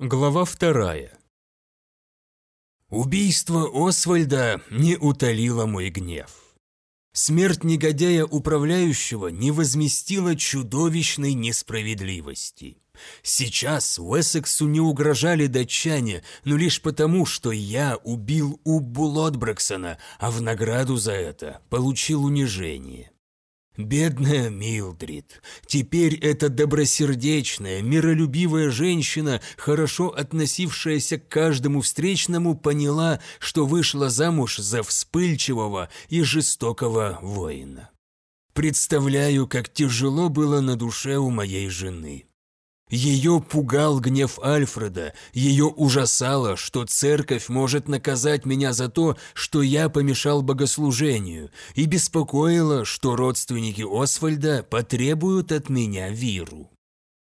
Глава вторая. Убийство Освальда не утолило мой гнев. Смерть негодяя управляющего не возместила чудовищной несправедливости. Сейчас Уэссексу не угрожали датчане, но лишь потому, что я убил Уббу Лотбрексона, а в награду за это получил унижение. Бедная Милдрид. Теперь эта добросердечная, миролюбивая женщина, хорошо относившаяся к каждому встречному, поняла, что вышла замуж за вспыльчивого и жестокого воина. Представляю, как тяжело было на душе у моей жены. Ее пугал гнев Альфреда, ее ужасало, что церковь может наказать меня за то, что я помешал богослужению, и беспокоило, что родственники Освальда потребуют от меня виру.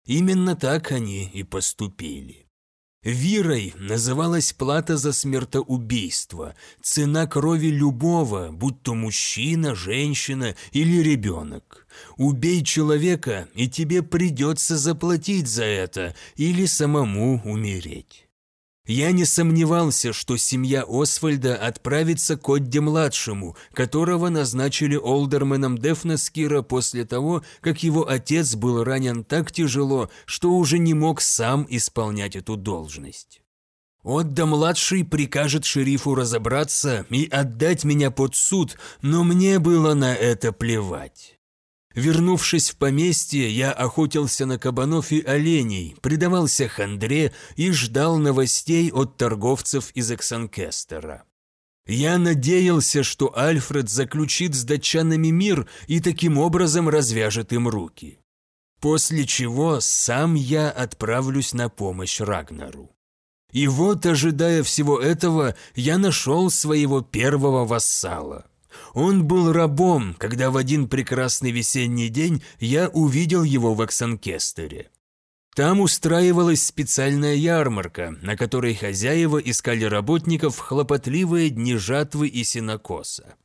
Именно так они и поступили. Вирой называлась плата за смертоубийство, цена крови любого, будь то мужчина, женщина или ребенок. Убей человека, и тебе придется заплатить за это или самому умереть. Я не сомневался, что семья Освальда отправится к Отде-младшему, которого назначили олдерменом Дефнаскира после того, как его отец был ранен так тяжело, что уже не мог сам исполнять эту должность. Отда-младший прикажет шерифу разобраться и отдать меня под суд, но мне было на это плевать. Вернувшись в поместье, я охотился на кабанов и оленей, предавался хандре и ждал новостей от торговцев из Эксанкестера. Я надеялся, что Альфред заключит с датчанами мир и таким образом развяжет им руки. После чего сам я отправлюсь на помощь Рагнару. И вот, ожидая всего этого, я нашел своего первого вассала. Он был рабом, когда в один прекрасный весенний день я увидел его в Оксанкестере. Там устраивалась специальная ярмарка, на которой хозяева искали работников в хлопотливые дни жатвы и сенокоса.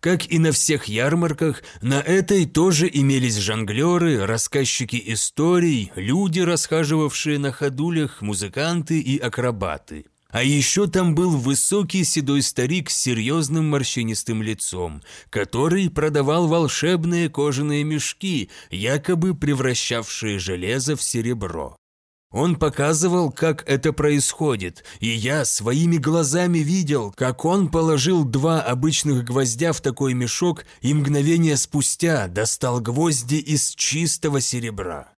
Как и на всех ярмарках, на этой тоже имелись жонглеры, рассказчики историй, люди, расхаживавшие на ходулях, музыканты и акробаты – а еще там был высокий седой старик с серьезным морщинистым лицом, который продавал волшебные кожаные мешки, якобы превращавшие железо в серебро. Он показывал, как это происходит, и я своими глазами видел, как он положил два обычных гвоздя в такой мешок и мгновение спустя достал гвозди из чистого серебра.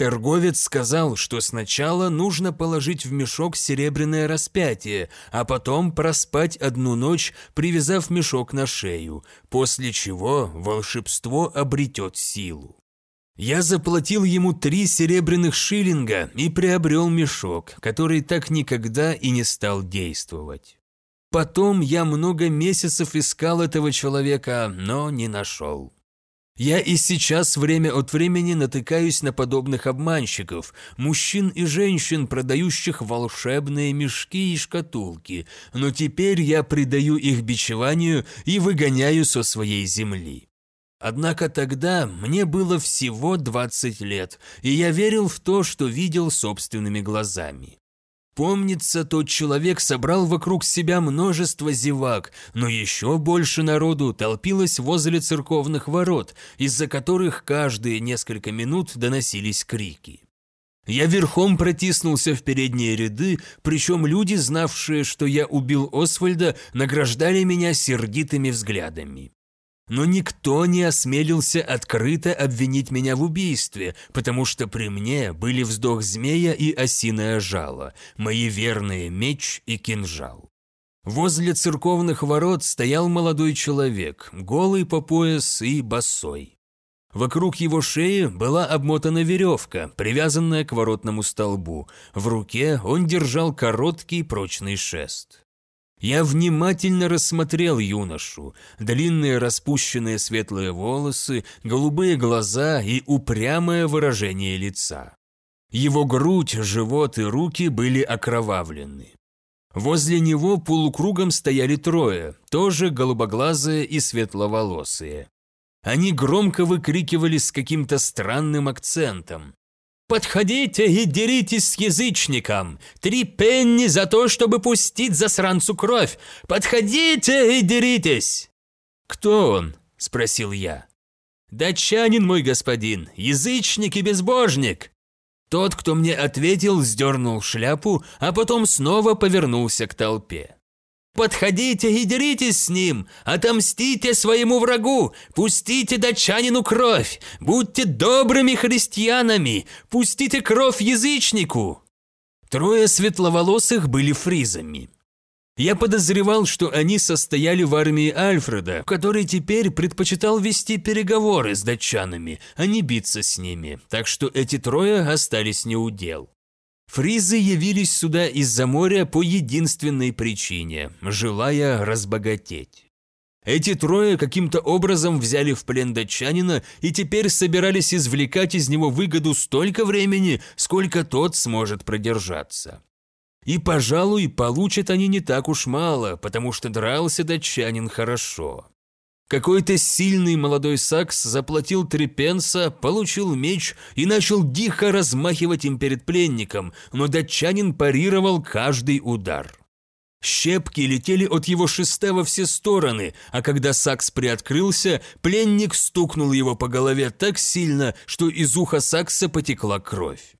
Торговец сказал, что сначала нужно положить в мешок серебряное распятие, а потом проспать одну ночь, привязав мешок на шею, после чего волшебство обретет силу. Я заплатил ему три серебряных шиллинга и приобрел мешок, который так никогда и не стал действовать. Потом я много месяцев искал этого человека, но не нашел. Я и сейчас время от времени натыкаюсь на подобных обманщиков, мужчин и женщин, продающих волшебные мешки и шкатулки, но теперь я предаю их бичеванию и выгоняю со своей земли. Однако тогда мне было всего 20 лет, и я верил в то, что видел собственными глазами. Помнится, тот человек собрал вокруг себя множество зевак, но еще больше народу толпилось возле церковных ворот, из-за которых каждые несколько минут доносились крики. Я верхом протиснулся в передние ряды, причем люди, знавшие, что я убил Освальда, награждали меня сердитыми взглядами. Но никто не осмелился открыто обвинить меня в убийстве, потому что при мне были вздох змея и осиное жало, мои верные меч и кинжал. Возле церковных ворот стоял молодой человек, голый по пояс и босой. Вокруг его шеи была обмотана веревка, привязанная к воротному столбу. В руке он держал короткий прочный шест. Я внимательно рассмотрел юношу. Длинные распущенные светлые волосы, голубые глаза и упрямое выражение лица. Его грудь, живот и руки были окровавлены. Возле него полукругом стояли трое, тоже голубоглазые и светловолосые. Они громко выкрикивали с каким-то странным акцентом. Подходите и деритесь с язычником. Три пенни за то, чтобы пустить засранцу кровь. Подходите и деритесь!» «Кто он?» – спросил я. «Датчанин, мой господин, язычник и безбожник!» Тот, кто мне ответил, сдернул шляпу, а потом снова повернулся к толпе. Подходите и деритесь с ним, отомстите своему врагу, пустите датчанину кровь, будьте добрыми христианами, пустите кровь язычнику. Трое светловолосых были фризами. Я подозревал, что они состояли в армии Альфреда, который теперь предпочитал вести переговоры с датчанами, а не биться с ними, так что эти трое остались неудел. Фризы явились сюда из-за моря по единственной причине – желая разбогатеть. Эти трое каким-то образом взяли в плен датчанина и теперь собирались извлекать из него выгоду столько времени, сколько тот сможет продержаться. И, пожалуй, получат они не так уж мало, потому что дрался датчанин хорошо. Какой-то сильный молодой сакс заплатил три пенса, получил меч и начал дико размахивать им перед пленником, но датчанин парировал каждый удар. Щепки летели от его шеста во все стороны, а когда Сакс приоткрылся, пленник стукнул его по голове так сильно, что из уха Сакса потекла кровь.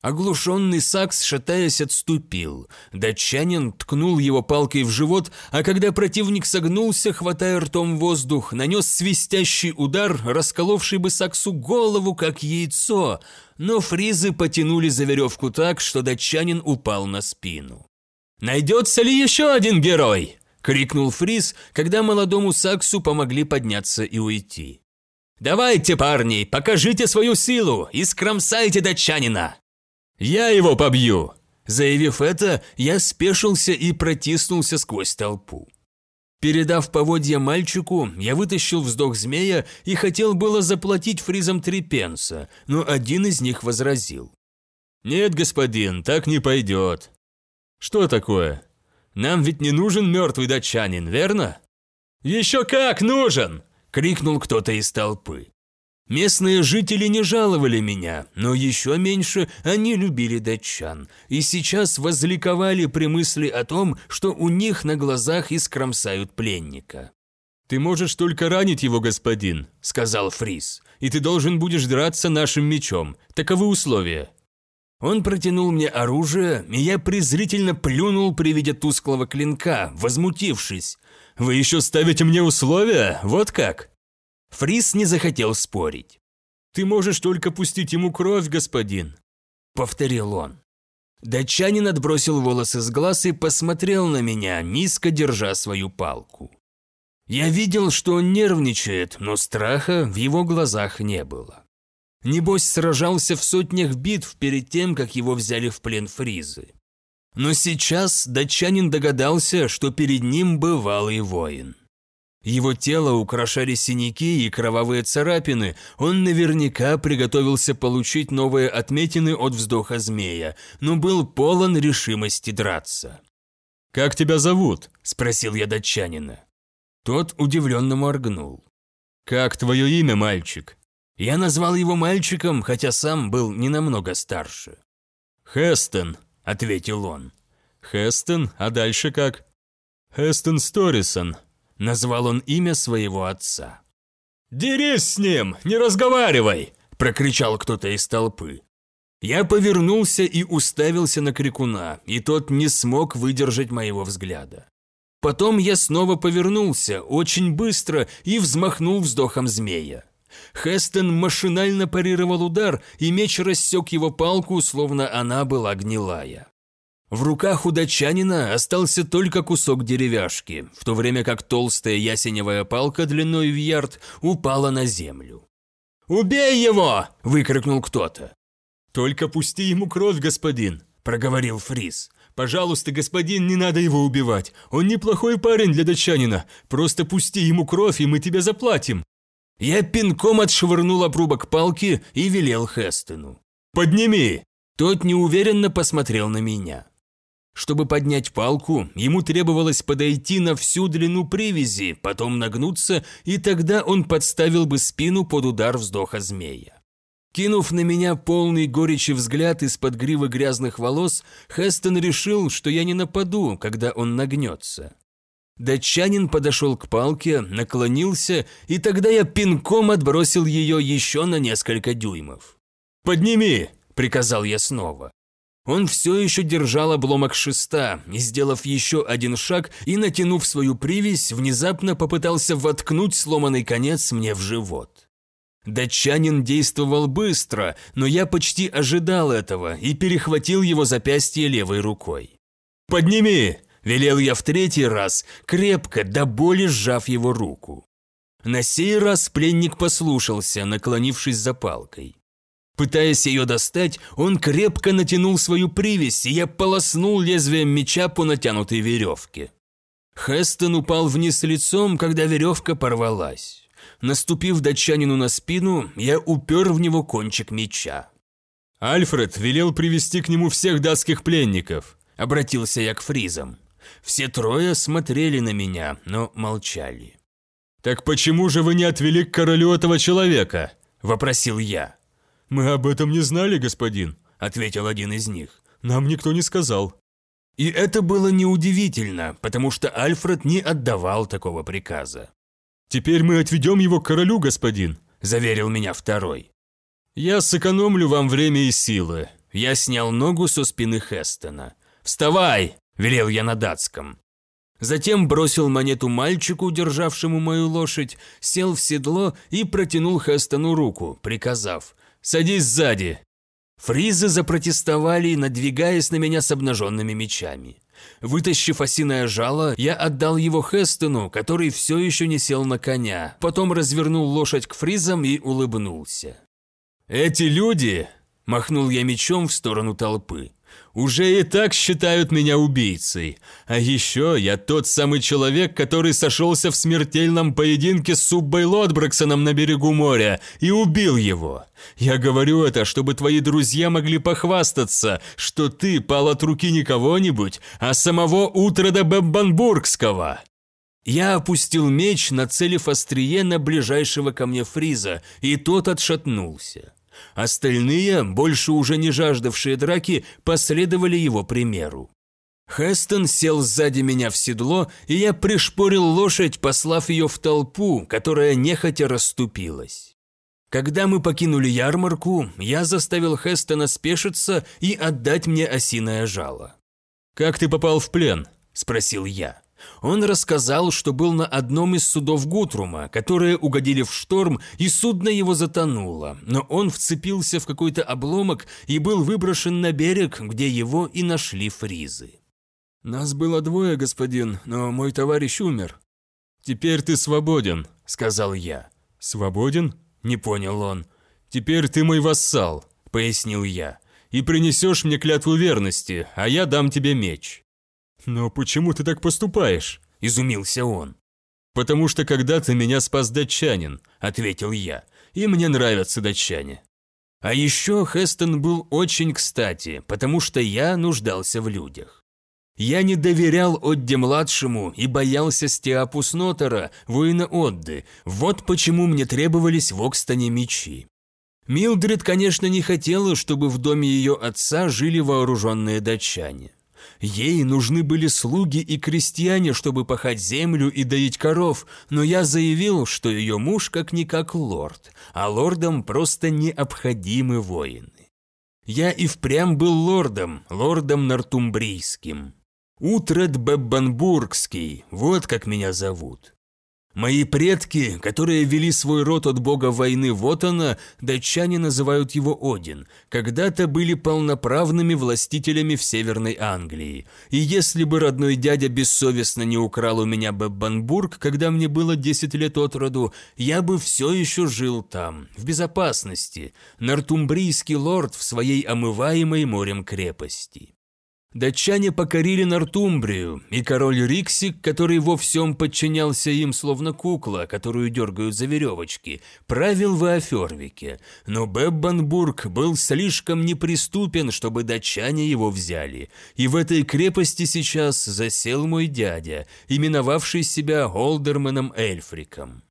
Оглушенный Сакс, шатаясь, отступил. Датчанин ткнул его палкой в живот, а когда противник согнулся, хватая ртом воздух, нанес свистящий удар, расколовший бы Саксу голову, как яйцо, но фризы потянули за веревку так, что датчанин упал на спину. «Найдется ли еще один герой?» – крикнул Фриз, когда молодому Саксу помогли подняться и уйти. «Давайте, парни, покажите свою силу и скромсайте датчанина!» «Я его побью!» Заявив это, я спешился и протиснулся сквозь толпу. Передав поводья мальчику, я вытащил вздох змея и хотел было заплатить фризам три пенса, но один из них возразил. «Нет, господин, так не пойдет». «Что такое? Нам ведь не нужен мертвый датчанин, верно?» «Еще как нужен!» – крикнул кто-то из толпы. Местные жители не жаловали меня, но еще меньше они любили датчан, и сейчас возликовали при мысли о том, что у них на глазах искромсают пленника. «Ты можешь только ранить его, господин», – сказал Фрис, – «и ты должен будешь драться нашим мечом. Таковы условия». Он протянул мне оружие, и я презрительно плюнул при виде тусклого клинка, возмутившись. «Вы еще ставите мне условия? Вот как?» Фрис не захотел спорить. «Ты можешь только пустить ему кровь, господин», – повторил он. Датчанин отбросил волосы с глаз и посмотрел на меня, низко держа свою палку. Я видел, что он нервничает, но страха в его глазах не было. Небось, сражался в сотнях битв перед тем, как его взяли в плен фризы. Но сейчас датчанин догадался, что перед ним бывалый воин. Его тело украшали синяки и кровавые царапины, он наверняка приготовился получить новые отметины от вздоха змея, но был полон решимости драться. «Как тебя зовут?» – спросил я датчанина. Тот удивленно моргнул. «Как твое имя, мальчик?» Я назвал его мальчиком, хотя сам был не намного старше. «Хестон», – ответил он. «Хестон? А дальше как?» «Хестон Сторисон», Назвал он имя своего отца. «Дерись с ним, не разговаривай!» – прокричал кто-то из толпы. Я повернулся и уставился на крикуна, и тот не смог выдержать моего взгляда. Потом я снова повернулся, очень быстро, и взмахнул вздохом змея. Хестон машинально парировал удар, и меч рассек его палку, словно она была гнилая. В руках у датчанина остался только кусок деревяшки, в то время как толстая ясеневая палка длиной в ярд упала на землю. «Убей его!» – выкрикнул кто-то. «Только пусти ему кровь, господин!» – проговорил Фрис. «Пожалуйста, господин, не надо его убивать. Он неплохой парень для датчанина. Просто пусти ему кровь, и мы тебе заплатим». Я пинком отшвырнул обрубок палки и велел Хестену. «Подними!» Тот неуверенно посмотрел на меня. Чтобы поднять палку, ему требовалось подойти на всю длину привязи, потом нагнуться, и тогда он подставил бы спину под удар вздоха змея. Кинув на меня полный горечи взгляд из-под гривы грязных волос, Хестон решил, что я не нападу, когда он нагнется. Датчанин подошел к палке, наклонился, и тогда я пинком отбросил ее еще на несколько дюймов. «Подними!» – приказал я снова. Он все еще держал обломок шеста, и, сделав еще один шаг и натянув свою привязь, внезапно попытался воткнуть сломанный конец мне в живот. Датчанин действовал быстро, но я почти ожидал этого и перехватил его запястье левой рукой. «Подними!» Велел я в третий раз, крепко, до боли сжав его руку. На сей раз пленник послушался, наклонившись за палкой. Пытаясь ее достать, он крепко натянул свою привязь, и я полоснул лезвием меча по натянутой веревке. Хестон упал вниз лицом, когда веревка порвалась. Наступив датчанину на спину, я упер в него кончик меча. «Альфред велел привести к нему всех датских пленников», – обратился я к фризам. Все трое смотрели на меня, но молчали. «Так почему же вы не отвели к королю этого человека?» – вопросил я. «Мы об этом не знали, господин», – ответил один из них. «Нам никто не сказал». И это было неудивительно, потому что Альфред не отдавал такого приказа. «Теперь мы отведем его к королю, господин», – заверил меня второй. «Я сэкономлю вам время и силы». Я снял ногу со спины Хестона. «Вставай!» велел я на датском. Затем бросил монету мальчику, державшему мою лошадь, сел в седло и протянул Хестону руку, приказав «Садись сзади». Фризы запротестовали, надвигаясь на меня с обнаженными мечами. Вытащив осиное жало, я отдал его Хестону, который все еще не сел на коня, потом развернул лошадь к фризам и улыбнулся. «Эти люди!» – махнул я мечом в сторону толпы уже и так считают меня убийцей. А еще я тот самый человек, который сошелся в смертельном поединке с Суббой Лотбраксоном на берегу моря и убил его. Я говорю это, чтобы твои друзья могли похвастаться, что ты пал от руки не кого-нибудь, а самого Утрода Беббанбургского. Я опустил меч, нацелив острие на ближайшего ко мне фриза, и тот отшатнулся. Остальные, больше уже не жаждавшие драки, последовали его примеру. Хестон сел сзади меня в седло, и я пришпорил лошадь, послав ее в толпу, которая нехотя расступилась. Когда мы покинули ярмарку, я заставил Хестона спешиться и отдать мне осиное жало. «Как ты попал в плен?» – спросил я. Он рассказал, что был на одном из судов Гутрума, которые угодили в шторм, и судно его затонуло, но он вцепился в какой-то обломок и был выброшен на берег, где его и нашли фризы. «Нас было двое, господин, но мой товарищ умер». «Теперь ты свободен», — сказал я. «Свободен?» — не понял он. «Теперь ты мой вассал», — пояснил я. «И принесешь мне клятву верности, а я дам тебе меч». «Но почему ты так поступаешь?» – изумился он. «Потому что когда-то меня спас датчанин», – ответил я, – «и мне нравятся датчане». А еще Хестон был очень кстати, потому что я нуждался в людях. Я не доверял Отде-младшему и боялся Стиапу Снотера, воина Отды, вот почему мне требовались в Окстоне мечи. Милдред, конечно, не хотела, чтобы в доме ее отца жили вооруженные датчане. Ей нужны были слуги и крестьяне, чтобы пахать землю и доить коров, но я заявил, что ее муж как-никак лорд, а лордам просто необходимы воины. Я и впрямь был лордом, лордом Нортумбрийским. Утред Беббанбургский, вот как меня зовут. Мои предки, которые вели свой род от бога войны Вотана, датчане называют его Один, когда-то были полноправными властителями в Северной Англии. И если бы родной дядя бессовестно не украл у меня Беббанбург, когда мне было 10 лет от роду, я бы все еще жил там, в безопасности, нортумбрийский лорд в своей омываемой морем крепости. Датчане покорили Нортумбрию, и король Риксик, который во всем подчинялся им словно кукла, которую дергают за веревочки, правил в Афервике, но Беббанбург был слишком неприступен, чтобы датчане его взяли, и в этой крепости сейчас засел мой дядя, именовавший себя Олдерменом Эльфриком.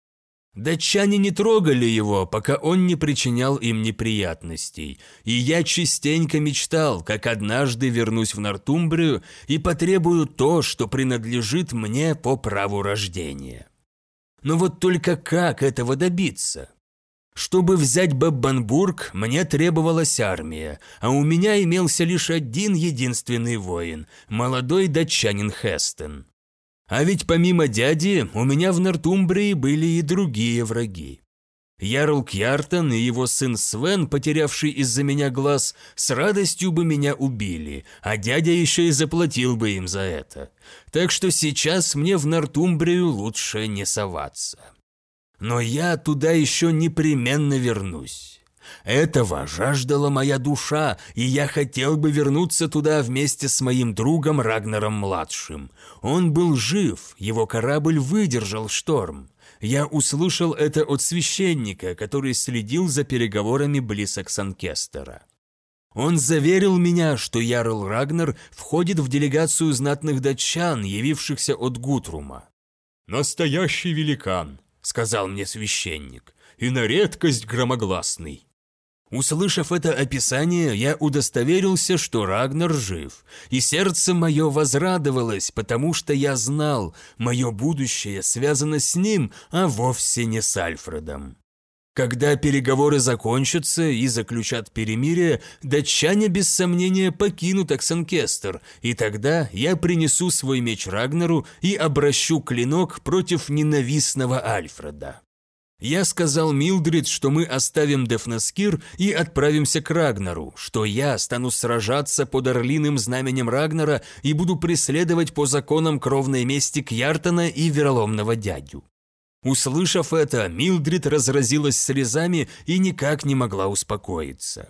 Датчане не трогали его, пока он не причинял им неприятностей, и я частенько мечтал, как однажды вернусь в Нортумбрию и потребую то, что принадлежит мне по праву рождения. Но вот только как этого добиться? Чтобы взять Баббанбург, мне требовалась армия, а у меня имелся лишь один единственный воин – молодой датчанин Хестен. А ведь помимо дяди, у меня в Нортумбрии были и другие враги. Ярл Кьяртон и его сын Свен, потерявший из-за меня глаз, с радостью бы меня убили, а дядя еще и заплатил бы им за это. Так что сейчас мне в Нортумбрию лучше не соваться. Но я туда еще непременно вернусь. Этого жаждала моя душа, и я хотел бы вернуться туда вместе с моим другом Рагнером-младшим. Он был жив, его корабль выдержал шторм. Я услышал это от священника, который следил за переговорами близ Оксанкестера. Он заверил меня, что Ярл Рагнер входит в делегацию знатных датчан, явившихся от Гутрума. «Настоящий великан», — сказал мне священник, — «и на редкость громогласный. Услышав это описание, я удостоверился, что Рагнар жив, и сердце мое возрадовалось, потому что я знал, мое будущее связано с ним, а вовсе не с Альфредом. Когда переговоры закончатся и заключат перемирие, датчане без сомнения покинут Оксенкестер, и тогда я принесу свой меч Рагнару и обращу клинок против ненавистного Альфреда. Я сказал Милдрид, что мы оставим Дефнаскир и отправимся к Рагнару, что я стану сражаться под орлиным знаменем Рагнара и буду преследовать по законам кровной мести Кьяртона и вероломного дядю. Услышав это, Милдрид разразилась слезами и никак не могла успокоиться.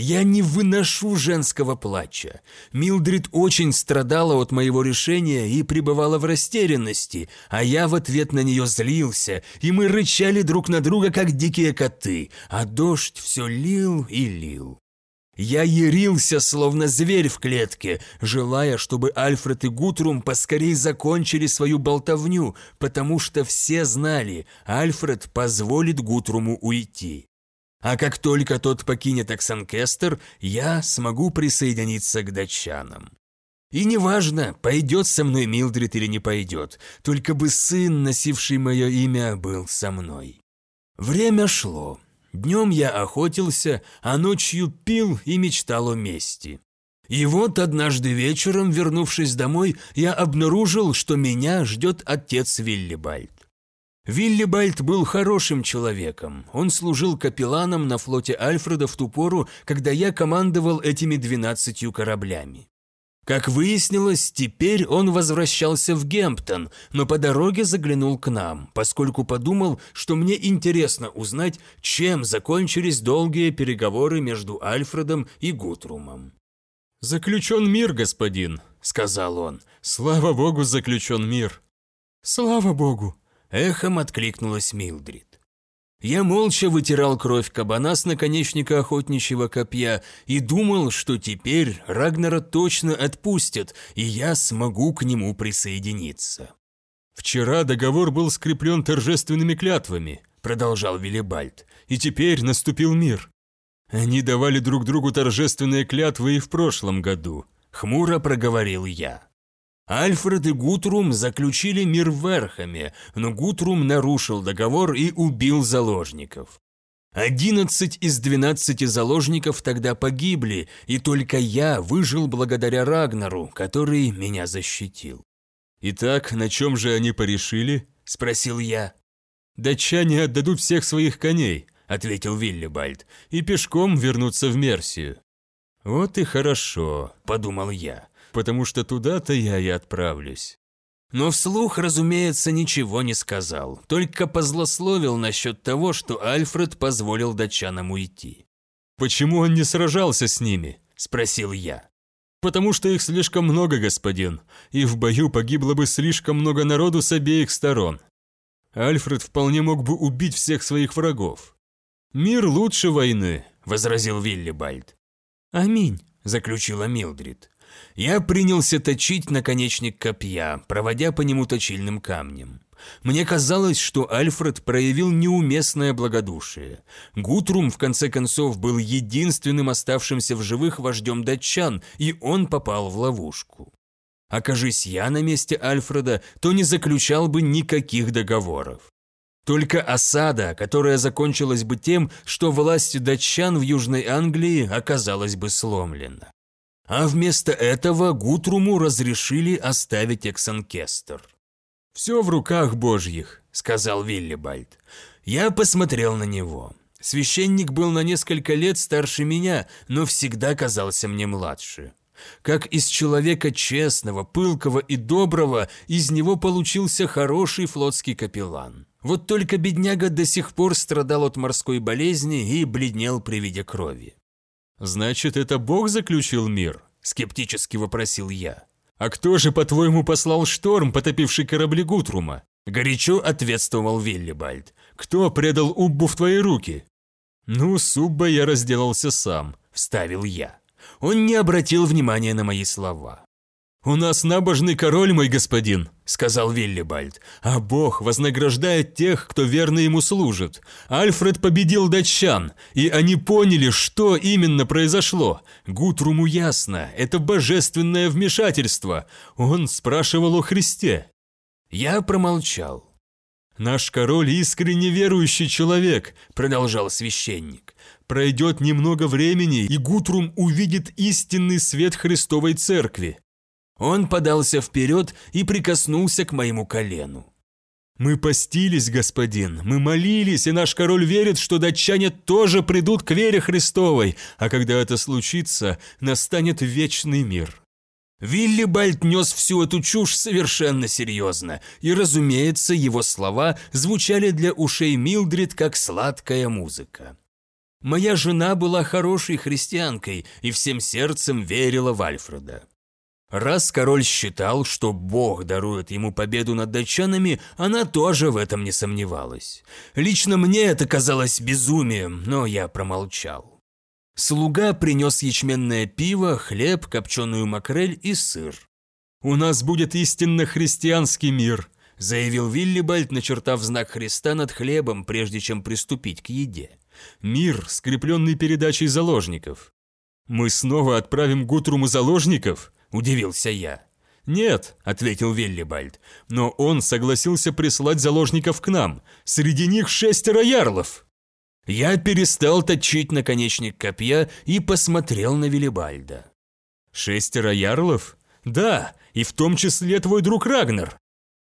Я не выношу женского плача. Милдрид очень страдала от моего решения и пребывала в растерянности, а я в ответ на нее злился, и мы рычали друг на друга, как дикие коты, а дождь все лил и лил. Я ярился, словно зверь в клетке, желая, чтобы Альфред и Гутрум поскорей закончили свою болтовню, потому что все знали, Альфред позволит Гутруму уйти. А как только тот покинет Оксанкестер, я смогу присоединиться к датчанам. И неважно, пойдет со мной Милдрид или не пойдет, только бы сын, носивший мое имя, был со мной. Время шло. Днем я охотился, а ночью пил и мечтал о мести. И вот однажды вечером, вернувшись домой, я обнаружил, что меня ждет отец Виллибальд. Виллибальд был хорошим человеком. Он служил капелланом на флоте Альфреда в ту пору, когда я командовал этими двенадцатью кораблями. Как выяснилось, теперь он возвращался в Гемптон, но по дороге заглянул к нам, поскольку подумал, что мне интересно узнать, чем закончились долгие переговоры между Альфредом и Гутрумом. «Заключен мир, господин», — сказал он. «Слава богу, заключен мир». «Слава богу», Эхом откликнулась Милдрид. Я молча вытирал кровь кабана с наконечника охотничьего копья и думал, что теперь Рагнара точно отпустят, и я смогу к нему присоединиться. «Вчера договор был скреплен торжественными клятвами», – продолжал Виллибальд, – «и теперь наступил мир. Они давали друг другу торжественные клятвы и в прошлом году», – хмуро проговорил я. Альфред и Гутрум заключили мир в Верхаме, но Гутрум нарушил договор и убил заложников. Одиннадцать из двенадцати заложников тогда погибли, и только я выжил благодаря Рагнару, который меня защитил. «Итак, на чем же они порешили?» – спросил я. «Датчане отдадут всех своих коней», – ответил Виллибальд, – «и пешком вернутся в Мерсию». «Вот и хорошо», – подумал я потому что туда-то я и отправлюсь. Но вслух, разумеется, ничего не сказал, только позлословил насчет того, что Альфред позволил датчанам уйти. «Почему он не сражался с ними?» – спросил я. «Потому что их слишком много, господин, и в бою погибло бы слишком много народу с обеих сторон. Альфред вполне мог бы убить всех своих врагов». «Мир лучше войны», – возразил Виллибальд. «Аминь», – заключила Милдрид. Я принялся точить наконечник копья, проводя по нему точильным камнем. Мне казалось, что Альфред проявил неуместное благодушие. Гутрум, в конце концов, был единственным оставшимся в живых вождем датчан, и он попал в ловушку. Окажись я на месте Альфреда, то не заключал бы никаких договоров. Только осада, которая закончилась бы тем, что власть датчан в Южной Англии оказалась бы сломлена. А вместо этого Гутруму разрешили оставить Эксанкестер. «Все в руках божьих», — сказал Виллибальд. Я посмотрел на него. Священник был на несколько лет старше меня, но всегда казался мне младше. Как из человека честного, пылкого и доброго, из него получился хороший флотский капеллан. Вот только бедняга до сих пор страдал от морской болезни и бледнел при виде крови. «Значит, это Бог заключил мир?» – скептически вопросил я. «А кто же, по-твоему, послал шторм, потопивший корабли Гутрума?» Горячо ответствовал Виллибальд. «Кто предал Уббу в твои руки?» «Ну, с Уббой я разделался сам», – вставил я. Он не обратил внимания на мои слова. «У нас набожный король, мой господин», — сказал Виллибальд, «а Бог вознаграждает тех, кто верно ему служит. Альфред победил датчан, и они поняли, что именно произошло. Гутруму ясно, это божественное вмешательство. Он спрашивал о Христе». Я промолчал. «Наш король искренне верующий человек», — продолжал священник. «Пройдет немного времени, и Гутрум увидит истинный свет Христовой Церкви. Он подался вперед и прикоснулся к моему колену. «Мы постились, господин, мы молились, и наш король верит, что датчане тоже придут к вере Христовой, а когда это случится, настанет вечный мир». Виллибальд нес всю эту чушь совершенно серьезно, и, разумеется, его слова звучали для ушей Милдрид как сладкая музыка. Моя жена была хорошей христианкой и всем сердцем верила в Альфреда. Раз король считал, что Бог дарует ему победу над датчанами, она тоже в этом не сомневалась. Лично мне это казалось безумием, но я промолчал. Слуга принес ячменное пиво, хлеб, копченую макрель и сыр. «У нас будет истинно христианский мир», – заявил Виллибальд, начертав знак Христа над хлебом, прежде чем приступить к еде. «Мир, скрепленный передачей заложников». «Мы снова отправим Гутруму заложников?» – удивился я. «Нет», – ответил Веллибальд, – «но он согласился прислать заложников к нам. Среди них шестеро ярлов». Я перестал точить наконечник копья и посмотрел на Велибальда. «Шестеро ярлов? Да, и в том числе твой друг Рагнар.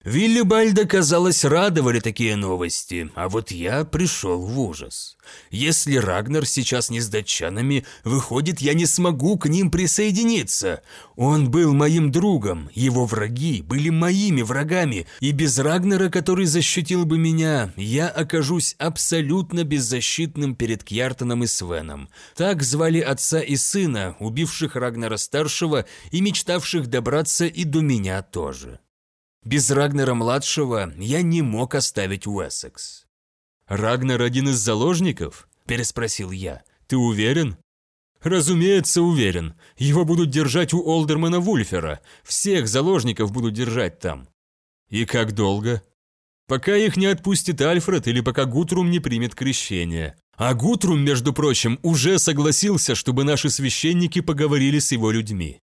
Виллибальда, казалось, радовали такие новости, а вот я пришел в ужас. Если Рагнар сейчас не с датчанами, выходит, я не смогу к ним присоединиться. Он был моим другом, его враги были моими врагами, и без Рагнара, который защитил бы меня, я окажусь абсолютно беззащитным перед Кьяртоном и Свеном. Так звали отца и сына, убивших Рагнара-старшего и мечтавших добраться и до меня тоже. Без Рагнера-младшего я не мог оставить Уэссекс. «Рагнер один из заложников?» – переспросил я. «Ты уверен?» «Разумеется, уверен. Его будут держать у Олдермана Вульфера. Всех заложников будут держать там». «И как долго?» «Пока их не отпустит Альфред или пока Гутрум не примет крещение. А Гутрум, между прочим, уже согласился, чтобы наши священники поговорили с его людьми».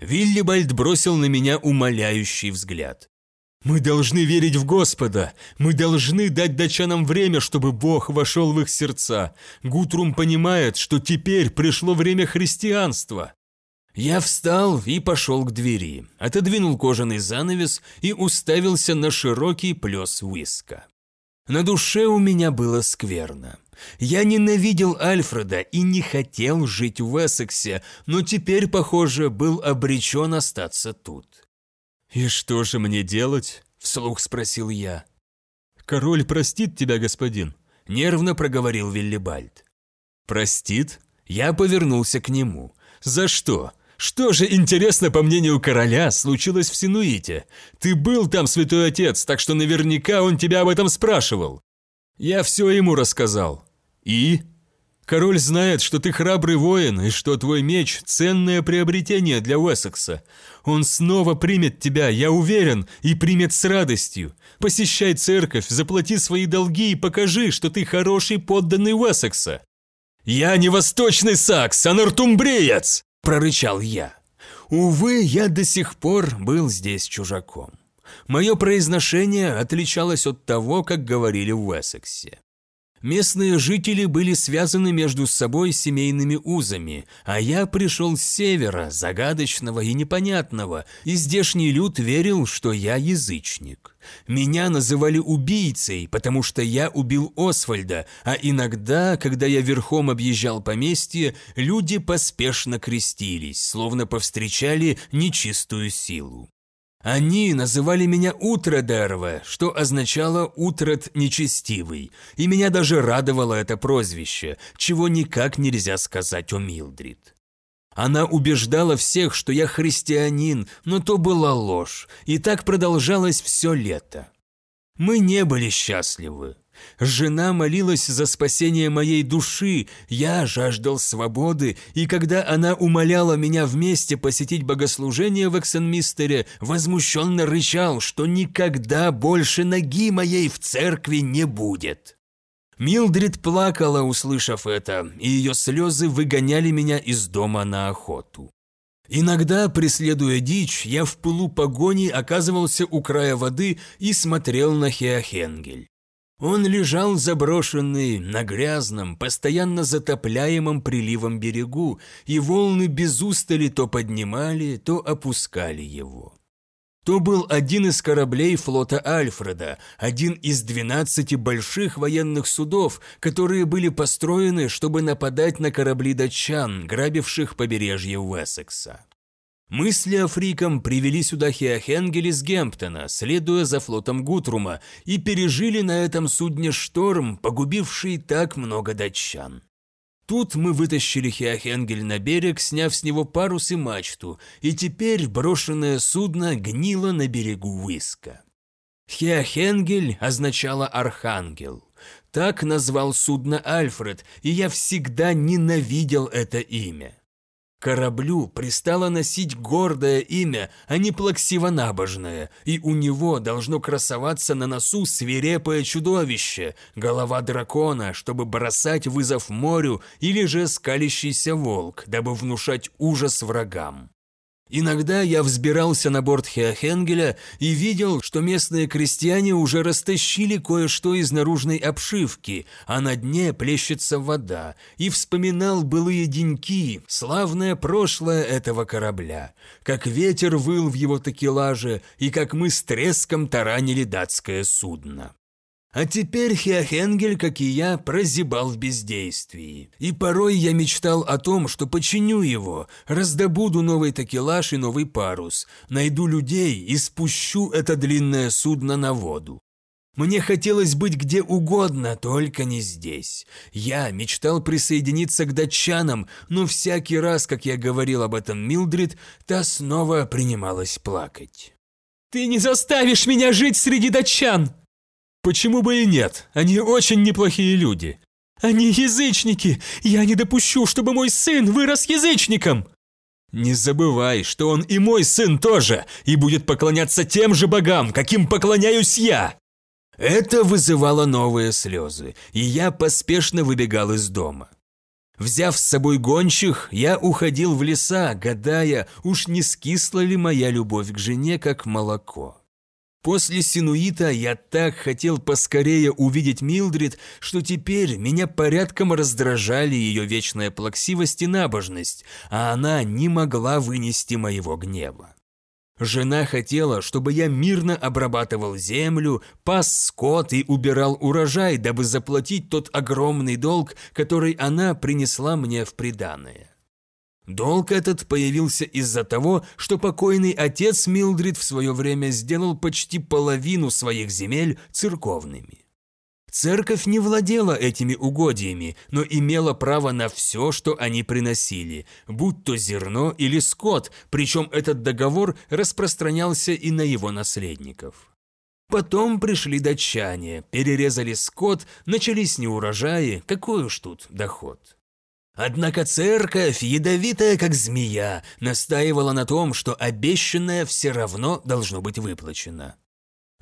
Виллибальд бросил на меня умоляющий взгляд. Мы должны верить в Господа. Мы должны дать датчанам время, чтобы Бог вошел в их сердца. Гутрум понимает, что теперь пришло время христианства. Я встал и пошел к двери, отодвинул кожаный занавес и уставился на широкий плес Уиска. На душе у меня было скверно. Я ненавидел Альфреда и не хотел жить в Эссексе, но теперь, похоже, был обречен остаться тут. «И что же мне делать?» – вслух спросил я. «Король простит тебя, господин», – нервно проговорил Виллибальд. «Простит?» Я повернулся к нему. «За что? Что же, интересно, по мнению короля, случилось в Синуите? Ты был там, святой отец, так что наверняка он тебя об этом спрашивал». Я все ему рассказал. «И?» Король знает, что ты храбрый воин и что твой меч – ценное приобретение для Уэссекса. Он снова примет тебя, я уверен, и примет с радостью. Посещай церковь, заплати свои долги и покажи, что ты хороший подданный Уэссекса». «Я не восточный сакс, а нортумбреец!» – прорычал я. Увы, я до сих пор был здесь чужаком. Мое произношение отличалось от того, как говорили в Уэссексе. Местные жители были связаны между собой семейными узами, а я пришел с севера, загадочного и непонятного, и здешний люд верил, что я язычник. Меня называли убийцей, потому что я убил Освальда, а иногда, когда я верхом объезжал поместье, люди поспешно крестились, словно повстречали нечистую силу. Они называли меня Утрадерва, что означало «утрат нечестивый», и меня даже радовало это прозвище, чего никак нельзя сказать о Милдрид. Она убеждала всех, что я христианин, но то была ложь, и так продолжалось все лето. Мы не были счастливы. Жена молилась за спасение моей души, я жаждал свободы, и когда она умоляла меня вместе посетить богослужение в Эксенмистере, возмущенно рычал, что никогда больше ноги моей в церкви не будет. Милдрид плакала, услышав это, и ее слезы выгоняли меня из дома на охоту. Иногда, преследуя дичь, я в пылу погони оказывался у края воды и смотрел на Хеохенгель. Он лежал заброшенный на грязном, постоянно затопляемом приливом берегу, и волны без устали то поднимали, то опускали его. То был один из кораблей флота Альфреда, один из двенадцати больших военных судов, которые были построены, чтобы нападать на корабли датчан, грабивших побережье Уэссекса. Мысли о фрикам привели сюда Хеохенгель из Гемптона, следуя за флотом Гутрума, и пережили на этом судне шторм, погубивший так много датчан. Тут мы вытащили Хеохенгель на берег, сняв с него парус и мачту, и теперь брошенное судно гнило на берегу Уиска. Хеохенгель означало «архангел». Так назвал судно Альфред, и я всегда ненавидел это имя. Кораблю пристало носить гордое имя, а не плаксиво-набожное, и у него должно красоваться на носу свирепое чудовище, голова дракона, чтобы бросать вызов морю, или же скалящийся волк, дабы внушать ужас врагам. Иногда я взбирался на борт Хеохенгеля и видел, что местные крестьяне уже растащили кое-что из наружной обшивки, а на дне плещется вода, и вспоминал былые деньки, славное прошлое этого корабля, как ветер выл в его такелаже и как мы с треском таранили датское судно. А теперь Хеохенгель, как и я, прозябал в бездействии. И порой я мечтал о том, что починю его, раздобуду новый такелаж и новый парус, найду людей и спущу это длинное судно на воду. Мне хотелось быть где угодно, только не здесь. Я мечтал присоединиться к датчанам, но всякий раз, как я говорил об этом Милдрид, та снова принималась плакать. «Ты не заставишь меня жить среди датчан!» Почему бы и нет? Они очень неплохие люди. Они язычники. Я не допущу, чтобы мой сын вырос язычником. Не забывай, что он и мой сын тоже, и будет поклоняться тем же богам, каким поклоняюсь я. Это вызывало новые слезы, и я поспешно выбегал из дома. Взяв с собой гончих, я уходил в леса, гадая, уж не скисла ли моя любовь к жене, как молоко. После Синуита я так хотел поскорее увидеть Милдрид, что теперь меня порядком раздражали ее вечная плаксивость и набожность, а она не могла вынести моего гнева. Жена хотела, чтобы я мирно обрабатывал землю, пас скот и убирал урожай, дабы заплатить тот огромный долг, который она принесла мне в приданое. Долг этот появился из-за того, что покойный отец Милдрид в свое время сделал почти половину своих земель церковными. Церковь не владела этими угодьями, но имела право на все, что они приносили, будь то зерно или скот, причем этот договор распространялся и на его наследников. Потом пришли датчане, перерезали скот, начались неурожаи, какой уж тут доход. Однако церковь, ядовитая как змея, настаивала на том, что обещанное все равно должно быть выплачено.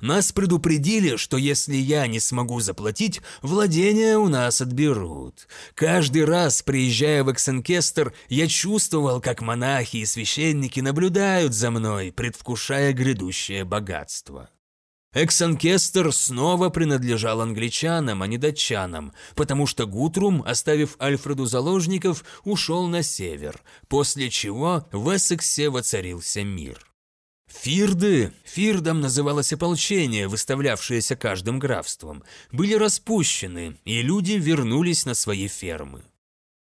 Нас предупредили, что если я не смогу заплатить, владения у нас отберут. Каждый раз, приезжая в Эксенкестер, я чувствовал, как монахи и священники наблюдают за мной, предвкушая грядущее богатство. Эксанкестер снова принадлежал англичанам, а не датчанам, потому что Гутрум, оставив Альфреду заложников, ушел на север, после чего в Эссексе воцарился мир. Фирды, фирдом называлось ополчение, выставлявшееся каждым графством, были распущены, и люди вернулись на свои фермы.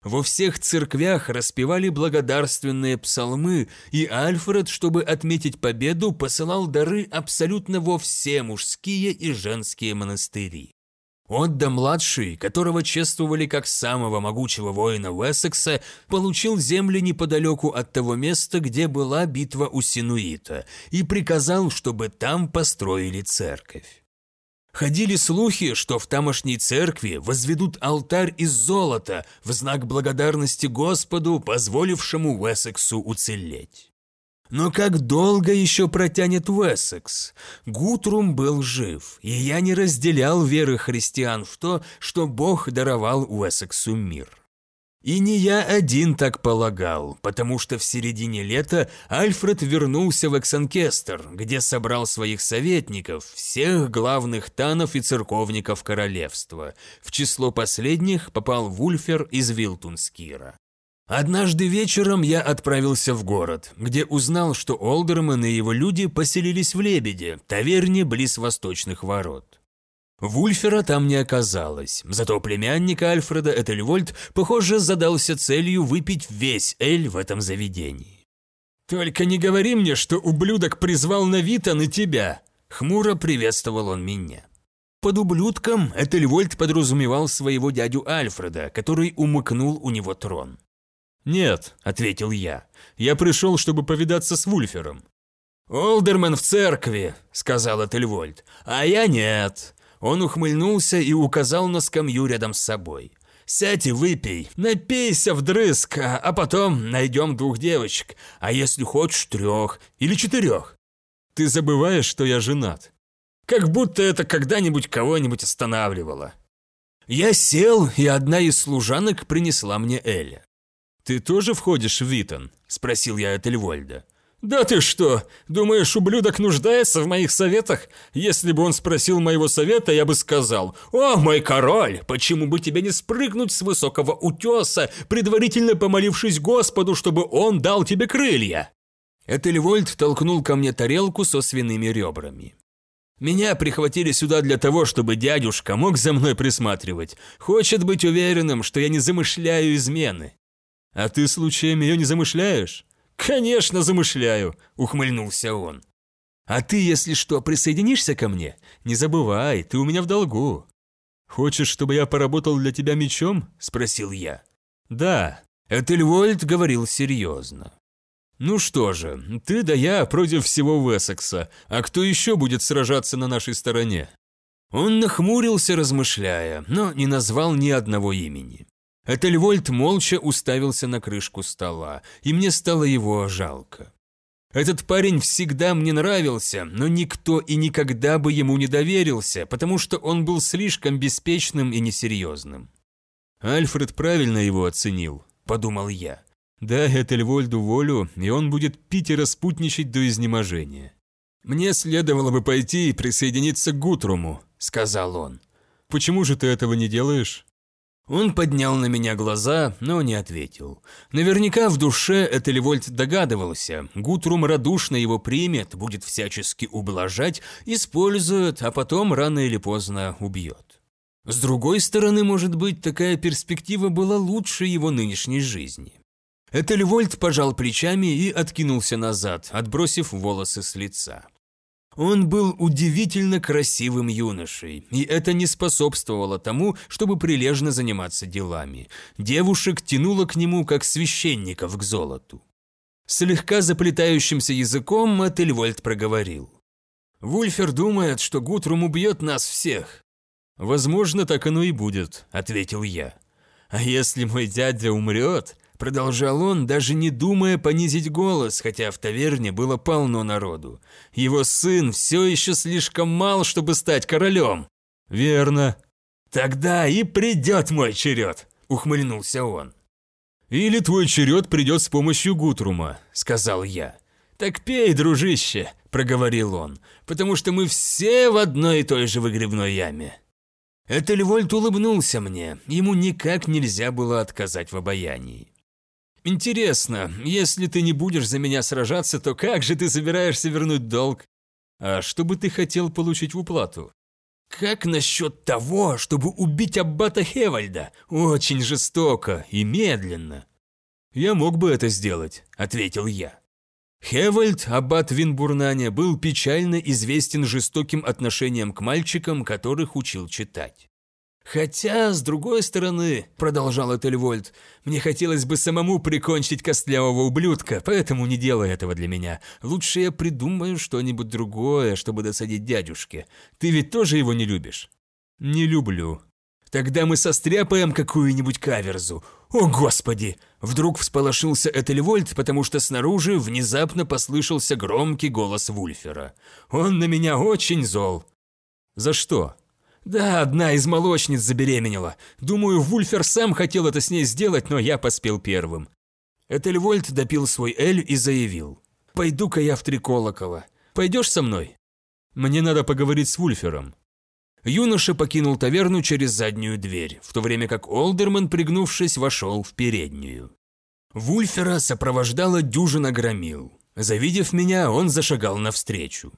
Во всех церквях распевали благодарственные псалмы, и Альфред, чтобы отметить победу, посылал дары абсолютно во все мужские и женские монастыри. Отда-младший, которого чествовали как самого могучего воина Уэссекса, получил земли неподалеку от того места, где была битва у Синуита, и приказал, чтобы там построили церковь. Ходили слухи, что в тамошней церкви возведут алтарь из золота в знак благодарности Господу, позволившему Уэссексу уцелеть. Но как долго еще протянет Уэссекс? Гутрум был жив, и я не разделял веры христиан в то, что Бог даровал Уэссексу мир. И не я один так полагал, потому что в середине лета Альфред вернулся в Эксанкестер, где собрал своих советников, всех главных танов и церковников королевства. В число последних попал Вульфер из Вилтунскира. Однажды вечером я отправился в город, где узнал, что Олдерман и его люди поселились в Лебеде, таверне близ восточных ворот. Вульфера там не оказалось, зато племянник Альфреда Этельвольд, похоже, задался целью выпить весь эль в этом заведении. «Только не говори мне, что ублюдок призвал Навитан и тебя!» Хмуро приветствовал он меня. Под ублюдком Этельвольд подразумевал своего дядю Альфреда, который умыкнул у него трон. «Нет», — ответил я, — «я пришел, чтобы повидаться с Вульфером». «Олдерман в церкви», — сказал Этельвольд, — «а я нет». Он ухмыльнулся и указал на скамью рядом с собой. «Сядь и выпей, напейся вдрызг, а потом найдем двух девочек, а если хочешь трех или четырех». «Ты забываешь, что я женат». «Как будто это когда-нибудь кого-нибудь останавливало». Я сел, и одна из служанок принесла мне Эля. «Ты тоже входишь в Витон?» – спросил я от Эльвольда. «Да ты что? Думаешь, ублюдок нуждается в моих советах? Если бы он спросил моего совета, я бы сказал, «О, мой король, почему бы тебе не спрыгнуть с высокого утеса, предварительно помолившись Господу, чтобы он дал тебе крылья?» Этельвольд толкнул ко мне тарелку со свиными ребрами. Меня прихватили сюда для того, чтобы дядюшка мог за мной присматривать. Хочет быть уверенным, что я не замышляю измены. «А ты случаем ее не замышляешь?» «Конечно замышляю», – ухмыльнулся он. «А ты, если что, присоединишься ко мне? Не забывай, ты у меня в долгу». «Хочешь, чтобы я поработал для тебя мечом?» – спросил я. «Да». Этельвольд говорил серьезно. «Ну что же, ты да я против всего Уэссекса, а кто еще будет сражаться на нашей стороне?» Он нахмурился, размышляя, но не назвал ни одного имени. Этельвольд молча уставился на крышку стола, и мне стало его жалко. Этот парень всегда мне нравился, но никто и никогда бы ему не доверился, потому что он был слишком беспечным и несерьезным. «Альфред правильно его оценил», – подумал я. «Дай Этельвольду волю, и он будет пить и распутничать до изнеможения». «Мне следовало бы пойти и присоединиться к Гутруму», – сказал он. «Почему же ты этого не делаешь?» Он поднял на меня глаза, но не ответил. Наверняка в душе Этельвольд догадывался, Гутрум радушно его примет, будет всячески ублажать, использует, а потом рано или поздно убьет. С другой стороны, может быть, такая перспектива была лучше его нынешней жизни. Этельвольд пожал плечами и откинулся назад, отбросив волосы с лица. Он был удивительно красивым юношей, и это не способствовало тому, чтобы прилежно заниматься делами. Девушек тянуло к нему, как священников к золоту. Слегка заплетающимся языком Ательвольд проговорил. Вульфер думает, что Гутрум убьет нас всех. Возможно, так оно и будет, ответил я. А если мой дядя умрет, продолжал он, даже не думая понизить голос, хотя в таверне было полно народу. Его сын все еще слишком мал, чтобы стать королем. Верно. Тогда и придет мой черед, ухмыльнулся он. «Или твой черед придет с помощью Гутрума», — сказал я. «Так пей, дружище», — проговорил он, «потому что мы все в одной и той же выгребной яме». Этельвольт улыбнулся мне, ему никак нельзя было отказать в обаянии. «Интересно, если ты не будешь за меня сражаться, то как же ты собираешься вернуть долг? А что бы ты хотел получить в уплату?» Как насчет того, чтобы убить аббата Хевальда? Очень жестоко и медленно. Я мог бы это сделать, ответил я. Хевальд, аббат Винбурнане, был печально известен жестоким отношением к мальчикам, которых учил читать. «Хотя, с другой стороны, — продолжал Этельвольд, — мне хотелось бы самому прикончить костлявого ублюдка, поэтому не делай этого для меня. Лучше я придумаю что-нибудь другое, чтобы досадить дядюшке. Ты ведь тоже его не любишь?» «Не люблю». «Тогда мы состряпаем какую-нибудь каверзу. О, Господи!» Вдруг всполошился Этельвольд, потому что снаружи внезапно послышался громкий голос Вульфера. «Он на меня очень зол». «За что?» Да, одна из молочниц забеременела. Думаю, Вульфер сам хотел это с ней сделать, но я поспел первым. Этельвольд допил свой эль и заявил. «Пойду-ка я в три колокола. Пойдешь со мной?» «Мне надо поговорить с Вульфером». Юноша покинул таверну через заднюю дверь, в то время как Олдерман, пригнувшись, вошел в переднюю. Вульфера сопровождала дюжина громил. Завидев меня, он зашагал навстречу.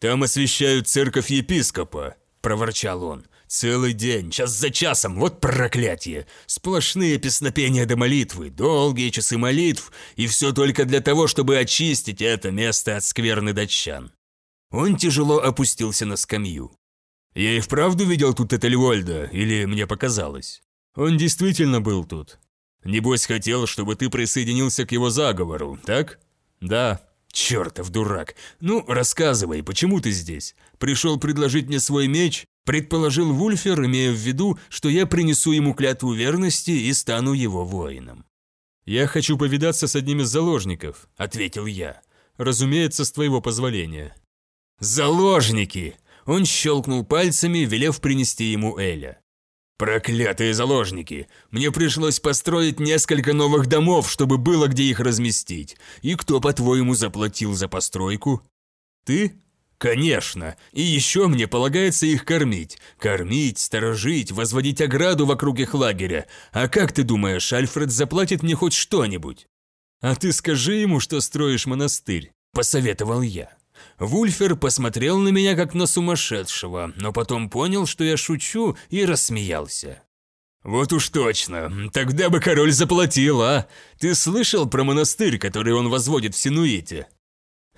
«Там освещают церковь епископа», – проворчал он. «Целый день, час за часом, вот проклятие! Сплошные песнопения до молитвы, долгие часы молитв, и все только для того, чтобы очистить это место от скверны датчан». Он тяжело опустился на скамью. «Я и вправду видел тут это Львольда, или мне показалось? Он действительно был тут. Небось хотел, чтобы ты присоединился к его заговору, так?» «Да», «Чертов дурак! Ну, рассказывай, почему ты здесь? Пришел предложить мне свой меч?» Предположил Вульфер, имея в виду, что я принесу ему клятву верности и стану его воином. «Я хочу повидаться с одним из заложников», – ответил я. «Разумеется, с твоего позволения». «Заложники!» Он щелкнул пальцами, велев принести ему Эля. Проклятые заложники! Мне пришлось построить несколько новых домов, чтобы было где их разместить. И кто, по-твоему, заплатил за постройку? Ты? Конечно. И еще мне полагается их кормить. Кормить, сторожить, возводить ограду вокруг их лагеря. А как ты думаешь, Альфред заплатит мне хоть что-нибудь? А ты скажи ему, что строишь монастырь, посоветовал я. Вульфер посмотрел на меня как на сумасшедшего, но потом понял, что я шучу, и рассмеялся. «Вот уж точно, тогда бы король заплатил, а? Ты слышал про монастырь, который он возводит в Синуите?»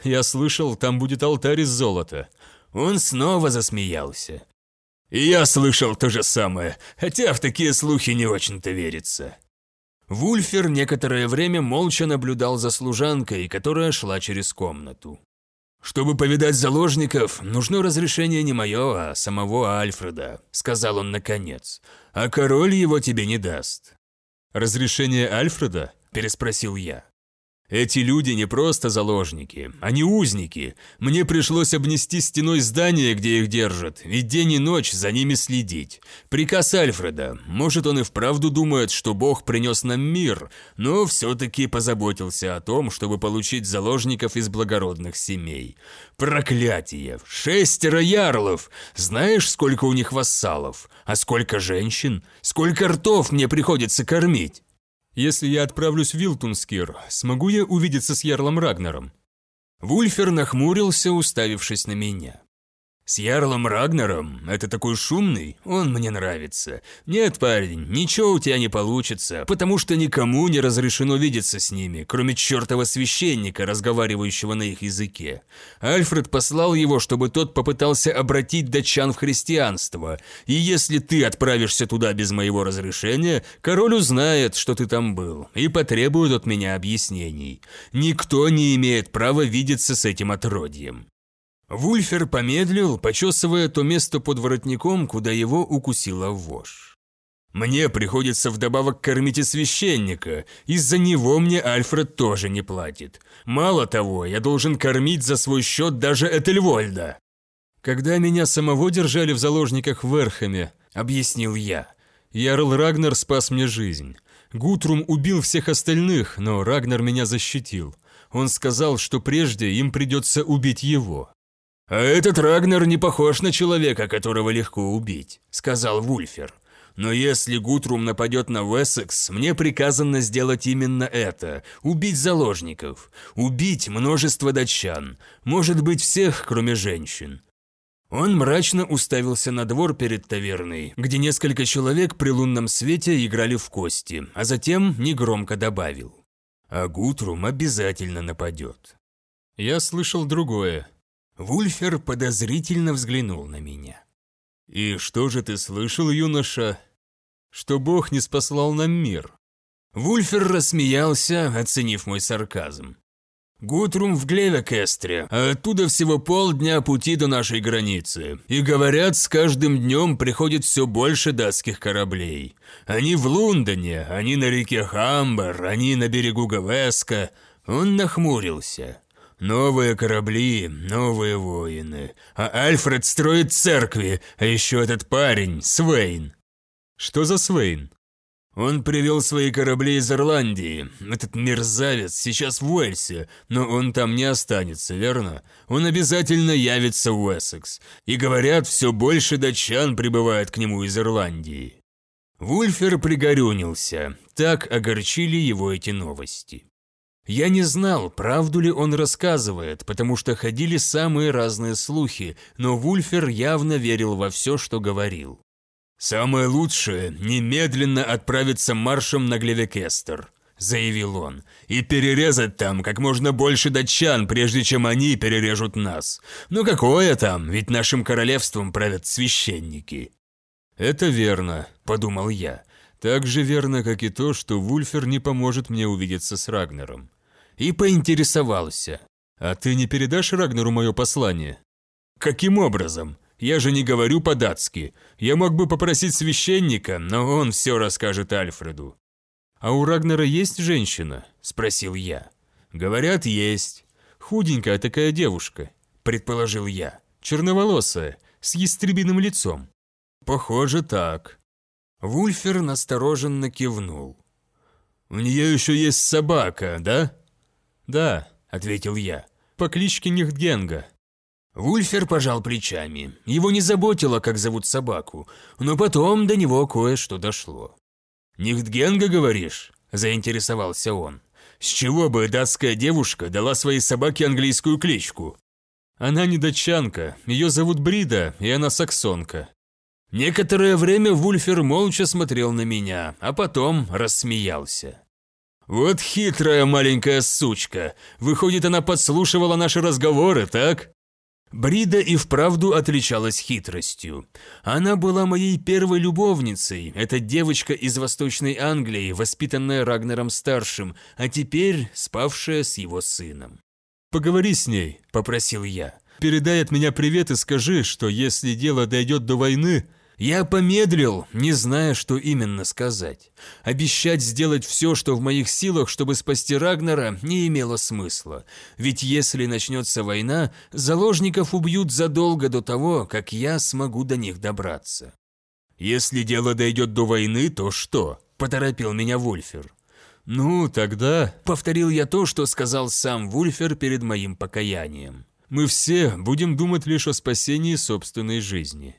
«Я слышал, там будет алтарь из золота». Он снова засмеялся. «И я слышал то же самое, хотя в такие слухи не очень-то верится». Вульфер некоторое время молча наблюдал за служанкой, которая шла через комнату. «Чтобы повидать заложников, нужно разрешение не мое, а самого Альфреда», – сказал он наконец. «А король его тебе не даст». «Разрешение Альфреда?» – переспросил я. Эти люди не просто заложники, они узники. Мне пришлось обнести стеной здание, где их держат, ведь день и ночь за ними следить. Приказ Альфреда. Может, он и вправду думает, что Бог принес нам мир, но все-таки позаботился о том, чтобы получить заложников из благородных семей. Проклятие! Шестеро ярлов! Знаешь, сколько у них вассалов? А сколько женщин? Сколько ртов мне приходится кормить? Если я отправлюсь в Вилтунскир, смогу я увидеться с Ярлом Рагнером?» Вульфер нахмурился, уставившись на меня. «С Ярлом Рагнером? Это такой шумный? Он мне нравится. Нет, парень, ничего у тебя не получится, потому что никому не разрешено видеться с ними, кроме чертова священника, разговаривающего на их языке. Альфред послал его, чтобы тот попытался обратить датчан в христианство, и если ты отправишься туда без моего разрешения, король узнает, что ты там был, и потребует от меня объяснений. Никто не имеет права видеться с этим отродьем». Вульфер помедлил, почесывая то место под воротником, куда его укусила вошь. «Мне приходится вдобавок кормить и священника, из-за него мне Альфред тоже не платит. Мало того, я должен кормить за свой счет даже Этельвольда». «Когда меня самого держали в заложниках в Эрхаме», — объяснил я, — «Ярл Рагнар спас мне жизнь. Гутрум убил всех остальных, но Рагнар меня защитил. Он сказал, что прежде им придется убить его». «А этот Рагнар не похож на человека, которого легко убить», — сказал Вульфер. Но если Гутрум нападет на Вессекс, мне приказано сделать именно это – убить заложников, убить множество датчан, может быть всех, кроме женщин. Он мрачно уставился на двор перед таверной, где несколько человек при лунном свете играли в кости, а затем негромко добавил. А Гутрум обязательно нападет. Я слышал другое. Вульфер подозрительно взглянул на меня. «И что же ты слышал, юноша?» «Что Бог не спаслал нам мир». Вульфер рассмеялся, оценив мой сарказм. «Гутрум в Глевекестре, а оттуда всего полдня пути до нашей границы. И говорят, с каждым днем приходит все больше датских кораблей. Они в Лондоне, они на реке Хамбар, они на берегу Гавеска». Он нахмурился. Новые корабли, новые воины. А Альфред строит церкви, а еще этот парень, Свейн. Что за Свейн? Он привел свои корабли из Ирландии. Этот мерзавец сейчас в Уэльсе, но он там не останется, верно? Он обязательно явится в Уэссекс. И говорят, все больше датчан прибывает к нему из Ирландии. Вульфер пригорюнился. Так огорчили его эти новости. Я не знал, правду ли он рассказывает, потому что ходили самые разные слухи, но Вульфер явно верил во все, что говорил. «Самое лучшее – немедленно отправиться маршем на Глевекестер», – заявил он, – «и перерезать там как можно больше датчан, прежде чем они перережут нас. Ну какое там, ведь нашим королевством правят священники». «Это верно», – подумал я. Так же верно, как и то, что Вульфер не поможет мне увидеться с Рагнером и поинтересовался. «А ты не передашь Рагнеру мое послание?» «Каким образом? Я же не говорю по-датски. Я мог бы попросить священника, но он все расскажет Альфреду». «А у Рагнера есть женщина?» – спросил я. «Говорят, есть. Худенькая такая девушка», – предположил я. «Черноволосая, с ястребиным лицом». «Похоже, так». Вульфер настороженно кивнул. «У нее еще есть собака, да?» «Да», — ответил я, — «по кличке Нихтгенга». Вульфер пожал плечами. Его не заботило, как зовут собаку, но потом до него кое-что дошло. «Нихтгенга, говоришь?» – заинтересовался он. «С чего бы датская девушка дала своей собаке английскую кличку?» «Она не датчанка, ее зовут Брида, и она саксонка». Некоторое время Вульфер молча смотрел на меня, а потом рассмеялся. «Вот хитрая маленькая сучка. Выходит, она подслушивала наши разговоры, так?» Брида и вправду отличалась хитростью. Она была моей первой любовницей, эта девочка из Восточной Англии, воспитанная Рагнером-старшим, а теперь спавшая с его сыном. «Поговори с ней», – попросил я. «Передай от меня привет и скажи, что если дело дойдет до войны, я помедлил, не зная, что именно сказать. Обещать сделать все, что в моих силах, чтобы спасти Рагнера, не имело смысла. Ведь если начнется война, заложников убьют задолго до того, как я смогу до них добраться. «Если дело дойдет до войны, то что?» – поторопил меня Вульфер. «Ну, тогда...» – повторил я то, что сказал сам Вульфер перед моим покаянием. «Мы все будем думать лишь о спасении собственной жизни».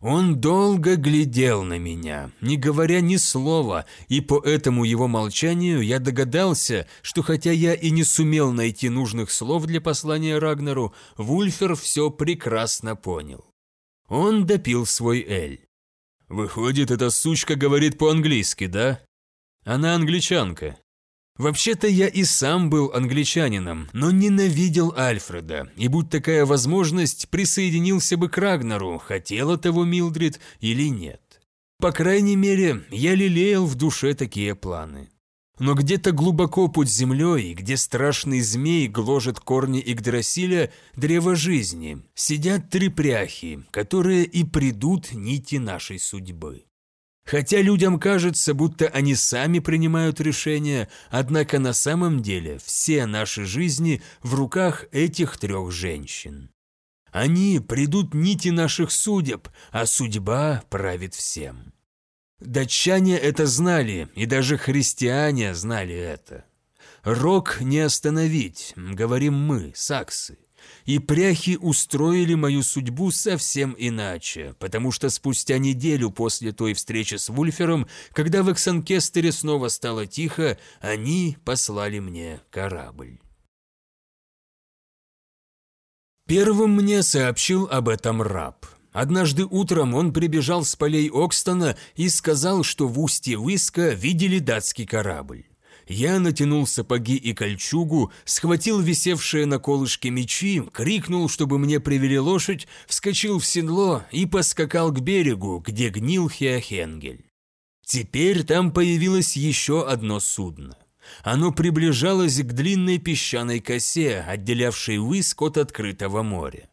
Он долго глядел на меня, не говоря ни слова, и по этому его молчанию я догадался, что хотя я и не сумел найти нужных слов для послания Рагнару, Вульфер все прекрасно понял. Он допил свой эль. «Выходит, эта сучка говорит по-английски, да?» «Она англичанка», Вообще-то я и сам был англичанином, но ненавидел Альфреда, и будь такая возможность, присоединился бы к Рагнару, хотела того Милдрид или нет. По крайней мере, я лелеял в душе такие планы. Но где-то глубоко под землей, где страшный змей гложет корни Игдрасиля, древо жизни, сидят три пряхи, которые и придут нити нашей судьбы. Хотя людям кажется, будто они сами принимают решения, однако на самом деле все наши жизни в руках этих трех женщин. Они придут нити наших судеб, а судьба правит всем. Датчане это знали, и даже христиане знали это. Рок не остановить, говорим мы, саксы. И пряхи устроили мою судьбу совсем иначе, потому что спустя неделю после той встречи с Вульфером, когда в Эксанкестере снова стало тихо, они послали мне корабль. Первым мне сообщил об этом раб. Однажды утром он прибежал с полей Окстона и сказал, что в устье Выска видели датский корабль. Я натянул сапоги и кольчугу, схватил висевшие на колышке мечи, крикнул, чтобы мне привели лошадь, вскочил в седло и поскакал к берегу, где гнил Хеохенгель. Теперь там появилось еще одно судно. Оно приближалось к длинной песчаной косе, отделявшей Выск от открытого моря.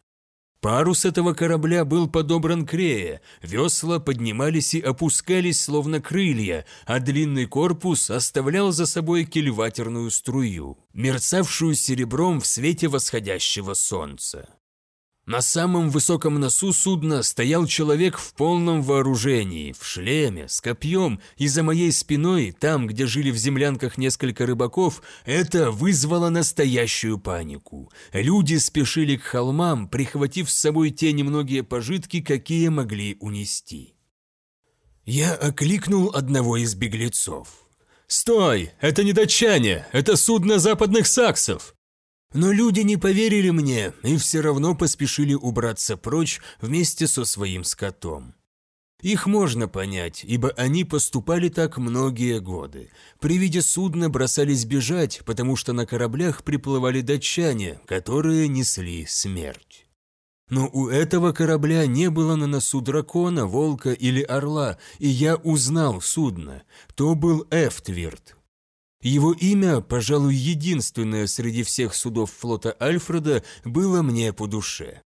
Парус этого корабля был подобран крея, весла поднимались и опускались словно крылья, а длинный корпус оставлял за собой кильватерную струю, мерцавшую серебром в свете восходящего солнца. На самом высоком носу судна стоял человек в полном вооружении, в шлеме, с копьем, и за моей спиной, там, где жили в землянках несколько рыбаков, это вызвало настоящую панику. Люди спешили к холмам, прихватив с собой те немногие пожитки, какие могли унести. Я окликнул одного из беглецов. «Стой! Это не датчане! Это судно западных саксов!» Но люди не поверили мне и все равно поспешили убраться прочь вместе со своим скотом. Их можно понять, ибо они поступали так многие годы. При виде судна бросались бежать, потому что на кораблях приплывали датчане, которые несли смерть. Но у этого корабля не было на носу дракона, волка или орла, и я узнал судно. То был Эфтвирт, его имя, пожалуй, единственное среди всех судов флота Альфреда, было мне по душе.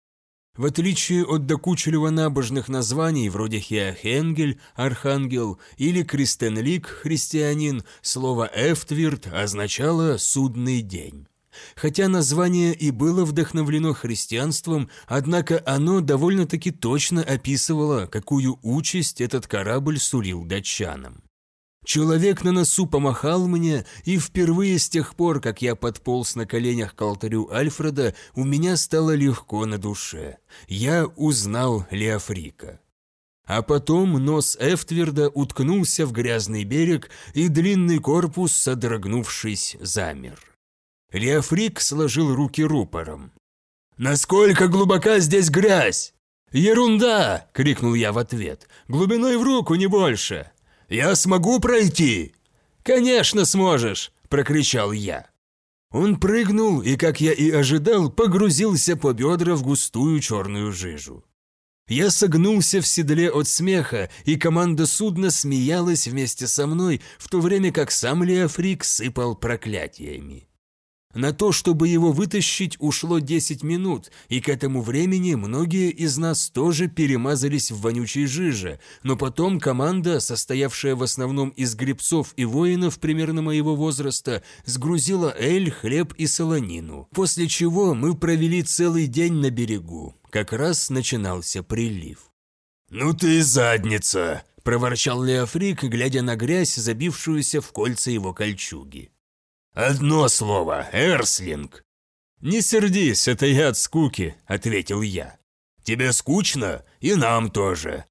В отличие от докучливо набожных названий вроде Хеохенгель, Архангел или Кристенлик, христианин, слово «эфтвирт» означало «судный день». Хотя название и было вдохновлено христианством, однако оно довольно-таки точно описывало, какую участь этот корабль сулил датчанам. Человек на носу помахал мне, и впервые с тех пор, как я подполз на коленях к алтарю Альфреда, у меня стало легко на душе. Я узнал Леофрика. А потом нос Эфтверда уткнулся в грязный берег, и длинный корпус, содрогнувшись, замер. Леофрик сложил руки рупором. «Насколько глубока здесь грязь?» «Ерунда!» – крикнул я в ответ. «Глубиной в руку, не больше!» Я смогу пройти?» «Конечно сможешь!» – прокричал я. Он прыгнул и, как я и ожидал, погрузился по бедра в густую черную жижу. Я согнулся в седле от смеха, и команда судна смеялась вместе со мной, в то время как сам Леофрик сыпал проклятиями. На то, чтобы его вытащить, ушло 10 минут, и к этому времени многие из нас тоже перемазались в вонючей жиже, но потом команда, состоявшая в основном из гребцов и воинов примерно моего возраста, сгрузила эль, хлеб и солонину, после чего мы провели целый день на берегу. Как раз начинался прилив. «Ну ты задница!» – проворчал Леофрик, глядя на грязь, забившуюся в кольца его кольчуги. «Одно слово, Эрслинг!» «Не сердись, это я от скуки», — ответил я. «Тебе скучно? И нам тоже».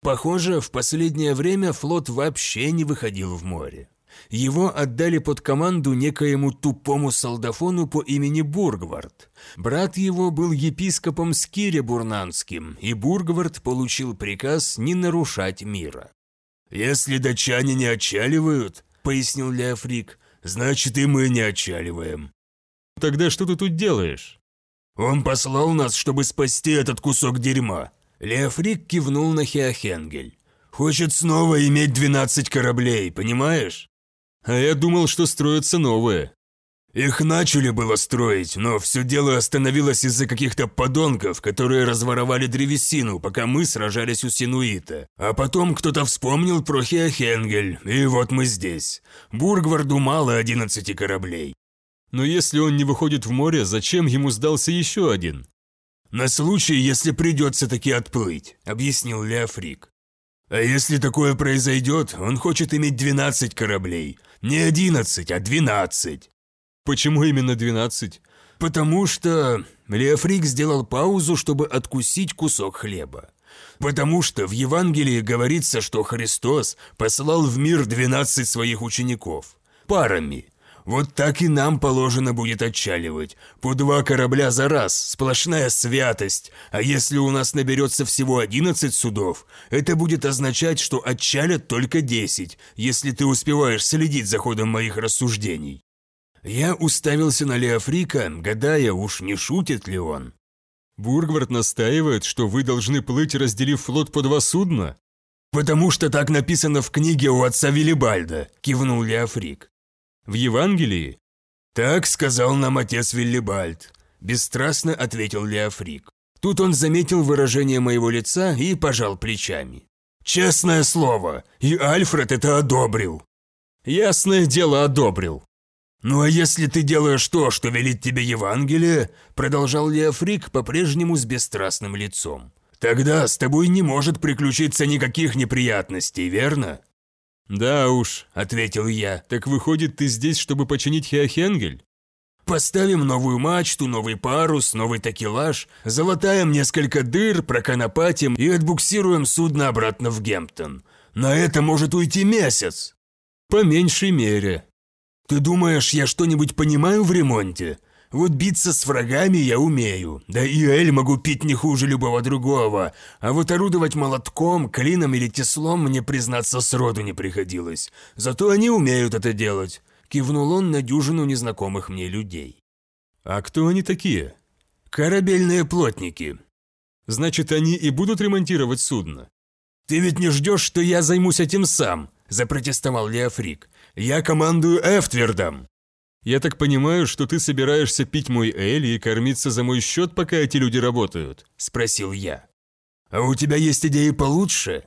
Похоже, в последнее время флот вообще не выходил в море. Его отдали под команду некоему тупому солдафону по имени Бургвард. Брат его был епископом Скире Бурнанским, и Бургвард получил приказ не нарушать мира. «Если датчане не отчаливают», — пояснил Леофрик, Значит, и мы не отчаливаем. Тогда что ты тут делаешь? Он послал нас, чтобы спасти этот кусок дерьма. Леофрик кивнул на Хеохенгель. Хочет снова иметь 12 кораблей, понимаешь? А я думал, что строятся новые. Их начали было строить, но все дело остановилось из-за каких-то подонков, которые разворовали древесину, пока мы сражались у Синуита. А потом кто-то вспомнил про Хеохенгель, и вот мы здесь. Бургварду мало 11 кораблей. Но если он не выходит в море, зачем ему сдался еще один? «На случай, если придется таки отплыть», — объяснил Леофрик. «А если такое произойдет, он хочет иметь 12 кораблей. Не 11, а 12. Почему именно 12? Потому что Леофрик сделал паузу, чтобы откусить кусок хлеба. Потому что в Евангелии говорится, что Христос послал в мир 12 своих учеников. Парами. Вот так и нам положено будет отчаливать. По два корабля за раз, сплошная святость. А если у нас наберется всего 11 судов, это будет означать, что отчалят только 10, если ты успеваешь следить за ходом моих рассуждений. Я уставился на Леофрика, гадая, уж не шутит ли он. Бургвард настаивает, что вы должны плыть, разделив флот по два судна? «Потому что так написано в книге у отца Виллибальда», – кивнул Леофрик. «В Евангелии?» «Так сказал нам отец Виллибальд», – бесстрастно ответил Леофрик. Тут он заметил выражение моего лица и пожал плечами. «Честное слово, и Альфред это одобрил». «Ясное дело, одобрил», «Ну а если ты делаешь то, что велит тебе Евангелие», продолжал Леофрик по-прежнему с бесстрастным лицом, «тогда с тобой не может приключиться никаких неприятностей, верно?» «Да уж», — ответил я, — «так выходит, ты здесь, чтобы починить Хеохенгель?» «Поставим новую мачту, новый парус, новый такелаж, залатаем несколько дыр, проконопатим и отбуксируем судно обратно в Гемптон. На это может уйти месяц». «По меньшей мере», «Ты думаешь, я что-нибудь понимаю в ремонте? Вот биться с врагами я умею, да и эль могу пить не хуже любого другого, а вот орудовать молотком, клином или теслом мне, признаться, сроду не приходилось. Зато они умеют это делать», – кивнул он на дюжину незнакомых мне людей. «А кто они такие?» «Корабельные плотники». «Значит, они и будут ремонтировать судно?» «Ты ведь не ждешь, что я займусь этим сам?» – запротестовал Леофрик. Я командую Эфтвердом». «Я так понимаю, что ты собираешься пить мой эль и кормиться за мой счет, пока эти люди работают?» – спросил я. «А у тебя есть идеи получше?»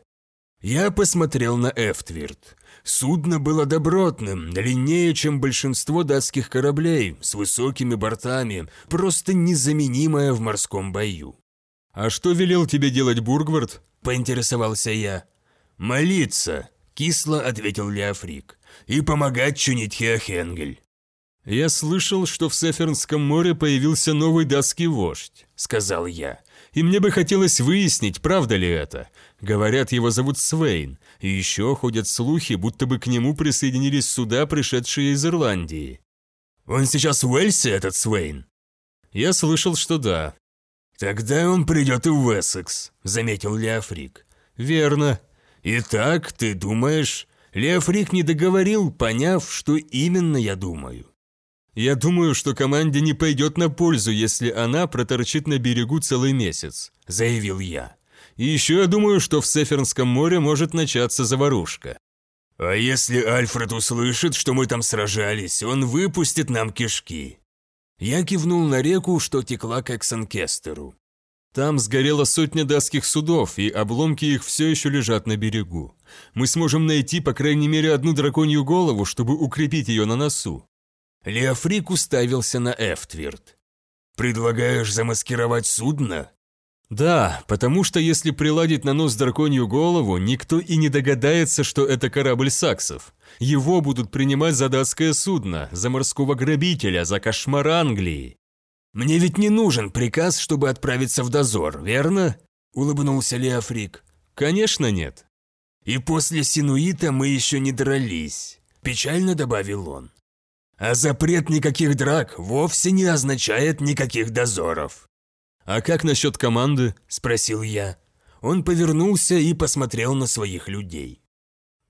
Я посмотрел на Эфтверд. Судно было добротным, длиннее, чем большинство датских кораблей, с высокими бортами, просто незаменимое в морском бою. «А что велел тебе делать Бургвард?» – поинтересовался я. «Молиться», – кисло ответил Леофрик и помогать чинить Хеохенгель». «Я слышал, что в Сефернском море появился новый датский вождь», — сказал я. «И мне бы хотелось выяснить, правда ли это. Говорят, его зовут Свейн, и еще ходят слухи, будто бы к нему присоединились суда, пришедшие из Ирландии». «Он сейчас в Уэльсе, этот Свейн?» «Я слышал, что да». «Тогда он придет и в Эссекс», — заметил Леофрик. «Верно». «Итак, ты думаешь, Леофрик не договорил, поняв, что именно я думаю. «Я думаю, что команде не пойдет на пользу, если она проторчит на берегу целый месяц», – заявил я. «И еще я думаю, что в Сефернском море может начаться заварушка». «А если Альфред услышит, что мы там сражались, он выпустит нам кишки». Я кивнул на реку, что текла к Эксенкестеру. Там сгорела сотня датских судов, и обломки их все еще лежат на берегу. Мы сможем найти, по крайней мере, одну драконью голову, чтобы укрепить ее на носу». Леофрик уставился на Эфтвирд. «Предлагаешь замаскировать судно?» «Да, потому что если приладить на нос драконью голову, никто и не догадается, что это корабль саксов. Его будут принимать за датское судно, за морского грабителя, за кошмар Англии. «Мне ведь не нужен приказ, чтобы отправиться в дозор, верно?» – улыбнулся Леофрик. «Конечно нет». «И после Синуита мы еще не дрались», – печально добавил он. «А запрет никаких драк вовсе не означает никаких дозоров». «А как насчет команды?» – спросил я. Он повернулся и посмотрел на своих людей.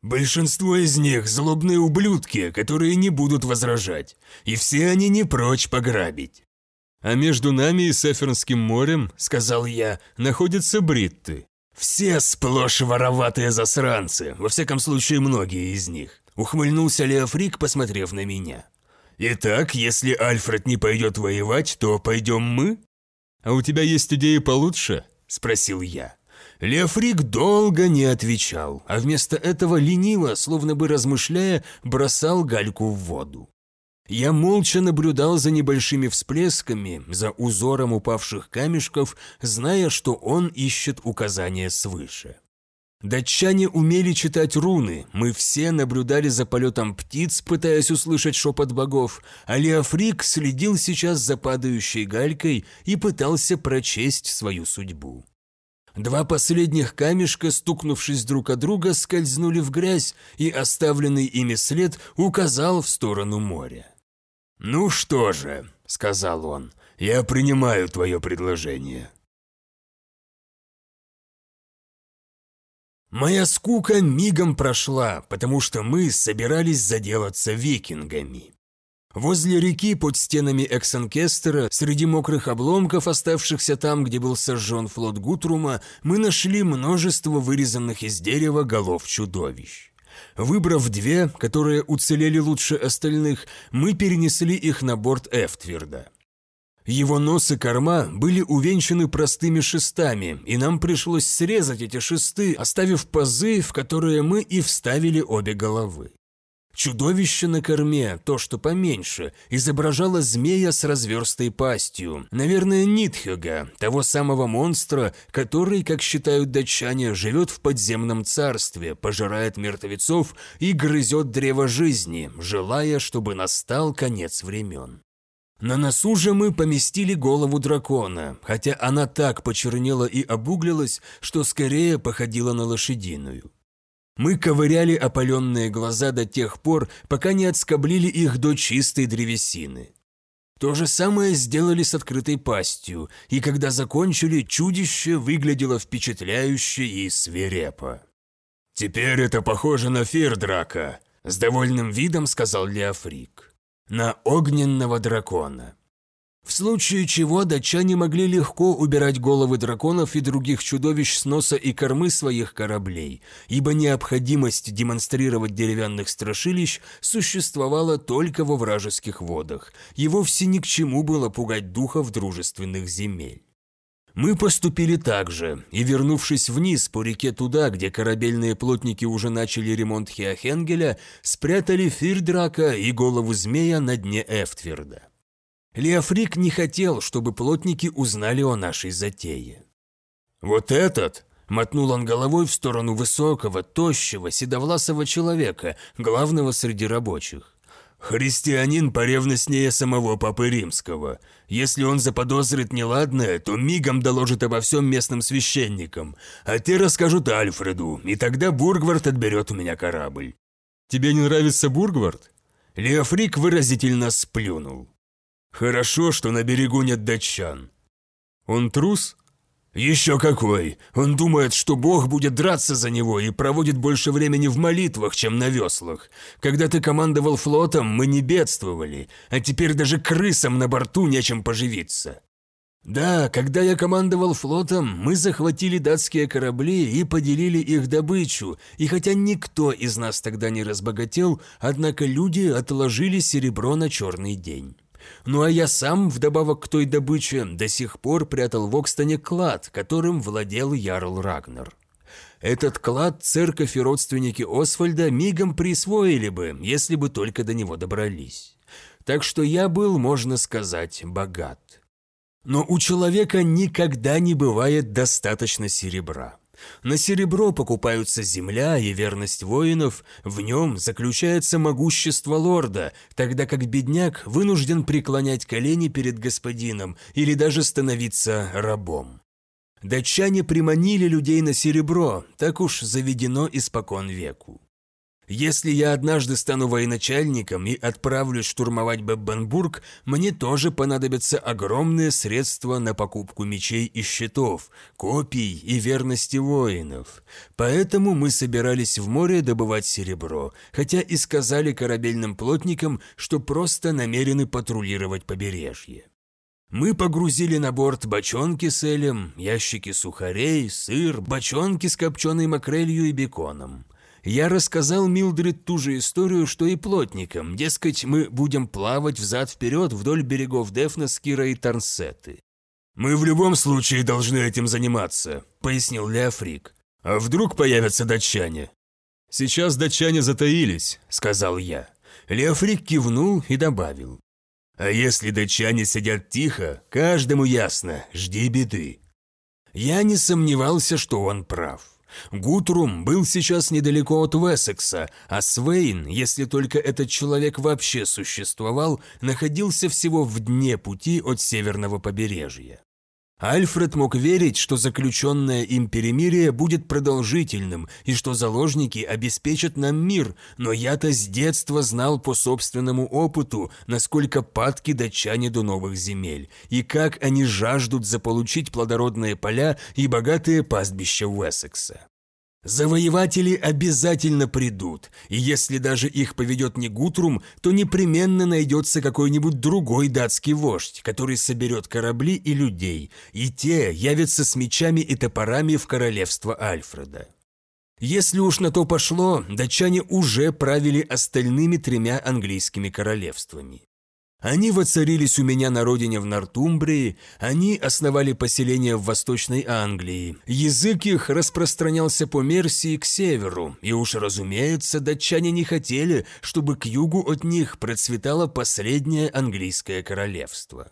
Большинство из них – злобные ублюдки, которые не будут возражать, и все они не прочь пограбить. «А между нами и Сефернским морем, — сказал я, — находятся бритты». «Все сплошь вороватые засранцы, во всяком случае многие из них. Ухмыльнулся Леофрик, посмотрев на меня. «Итак, если Альфред не пойдет воевать, то пойдем мы?» «А у тебя есть идеи получше?» – спросил я. Леофрик долго не отвечал, а вместо этого лениво, словно бы размышляя, бросал гальку в воду. Я молча наблюдал за небольшими всплесками, за узором упавших камешков, зная, что он ищет указания свыше. Датчане умели читать руны, мы все наблюдали за полетом птиц, пытаясь услышать шепот богов, а Леофрик следил сейчас за падающей галькой и пытался прочесть свою судьбу. Два последних камешка, стукнувшись друг о друга, скользнули в грязь, и оставленный ими след указал в сторону моря. «Ну что же», — сказал он, — «я принимаю твое предложение». Моя скука мигом прошла, потому что мы собирались заделаться викингами. Возле реки под стенами Эксенкестера, среди мокрых обломков, оставшихся там, где был сожжен флот Гутрума, мы нашли множество вырезанных из дерева голов чудовищ. Выбрав две, которые уцелели лучше остальных, мы перенесли их на борт Эфтвирда. Его нос и корма были увенчаны простыми шестами, и нам пришлось срезать эти шесты, оставив пазы, в которые мы и вставили обе головы. Чудовище на корме, то, что поменьше, изображало змея с разверстой пастью, наверное, Нитхега, того самого монстра, который, как считают датчане, живет в подземном царстве, пожирает мертвецов и грызет древо жизни, желая, чтобы настал конец времен. На носу же мы поместили голову дракона, хотя она так почернела и обуглилась, что скорее походила на лошадиную. Мы ковыряли опаленные глаза до тех пор, пока не отскоблили их до чистой древесины. То же самое сделали с открытой пастью, и когда закончили, чудище выглядело впечатляюще и свирепо. «Теперь это похоже на Фирдрака», – с довольным видом сказал Леофрик на огненного дракона. В случае чего датчане могли легко убирать головы драконов и других чудовищ с носа и кормы своих кораблей, ибо необходимость демонстрировать деревянных страшилищ существовала только во вражеских водах, и вовсе ни к чему было пугать духов дружественных земель. Мы поступили так же, и вернувшись вниз по реке туда, где корабельные плотники уже начали ремонт Хеохенгеля, спрятали Фирдрака и голову змея на дне Эфтверда. Леофрик не хотел, чтобы плотники узнали о нашей затее. «Вот этот!» – мотнул он головой в сторону высокого, тощего, седовласого человека, главного среди рабочих. Христианин поревностнее самого Папы Римского. Если он заподозрит неладное, то мигом доложит обо всем местным священникам, а те расскажут Альфреду, и тогда Бургвард отберет у меня корабль». «Тебе не нравится Бургвард?» Леофрик выразительно сплюнул. «Хорошо, что на берегу нет датчан». «Он трус?» «Еще какой! Он думает, что Бог будет драться за него и проводит больше времени в молитвах, чем на веслах. Когда ты командовал флотом, мы не бедствовали, а теперь даже крысам на борту нечем поживиться». «Да, когда я командовал флотом, мы захватили датские корабли и поделили их добычу, и хотя никто из нас тогда не разбогател, однако люди отложили серебро на черный день». Ну а я сам, вдобавок к той добыче, до сих пор прятал в Окстане клад, которым владел Ярл Рагнар. Этот клад церковь и родственники Освальда мигом присвоили бы, если бы только до него добрались. Так что я был, можно сказать, богат. Но у человека никогда не бывает достаточно серебра. На серебро покупаются земля и верность воинов, в нем заключается могущество лорда, тогда как бедняк вынужден преклонять колени перед господином или даже становиться рабом. Датчане приманили людей на серебро, так уж заведено испокон веку. Если я однажды стану военачальником и отправлюсь штурмовать Беббенбург, мне тоже понадобятся огромные средства на покупку мечей и щитов, копий и верности воинов. Поэтому мы собирались в море добывать серебро, хотя и сказали корабельным плотникам, что просто намерены патрулировать побережье. Мы погрузили на борт бочонки с элем, ящики сухарей, сыр, бочонки с копченой макрелью и беконом. Я рассказал Милдрид ту же историю, что и плотникам. Дескать, мы будем плавать взад-вперед вдоль берегов Дефна, Скира и Тарнсеты. «Мы в любом случае должны этим заниматься», — пояснил Леофрик. «А вдруг появятся датчане?» «Сейчас датчане затаились», — сказал я. Леофрик кивнул и добавил. «А если датчане сидят тихо, каждому ясно, жди беды». Я не сомневался, что он прав. Гутрум был сейчас недалеко от Вессекса, а Свейн, если только этот человек вообще существовал, находился всего в дне пути от северного побережья. Альфред мог верить, что заключенное им перемирие будет продолжительным и что заложники обеспечат нам мир, но я-то с детства знал по собственному опыту, насколько падки датчане до новых земель, и как они жаждут заполучить плодородные поля и богатые пастбища Уэссекса. Завоеватели обязательно придут, и если даже их поведет не Гутрум, то непременно найдется какой-нибудь другой датский вождь, который соберет корабли и людей, и те явятся с мечами и топорами в королевство Альфреда. Если уж на то пошло, датчане уже правили остальными тремя английскими королевствами. Они воцарились у меня на родине в Нортумбрии, они основали поселение в Восточной Англии. Язык их распространялся по Мерсии к северу, и уж разумеется, датчане не хотели, чтобы к югу от них процветало последнее английское королевство.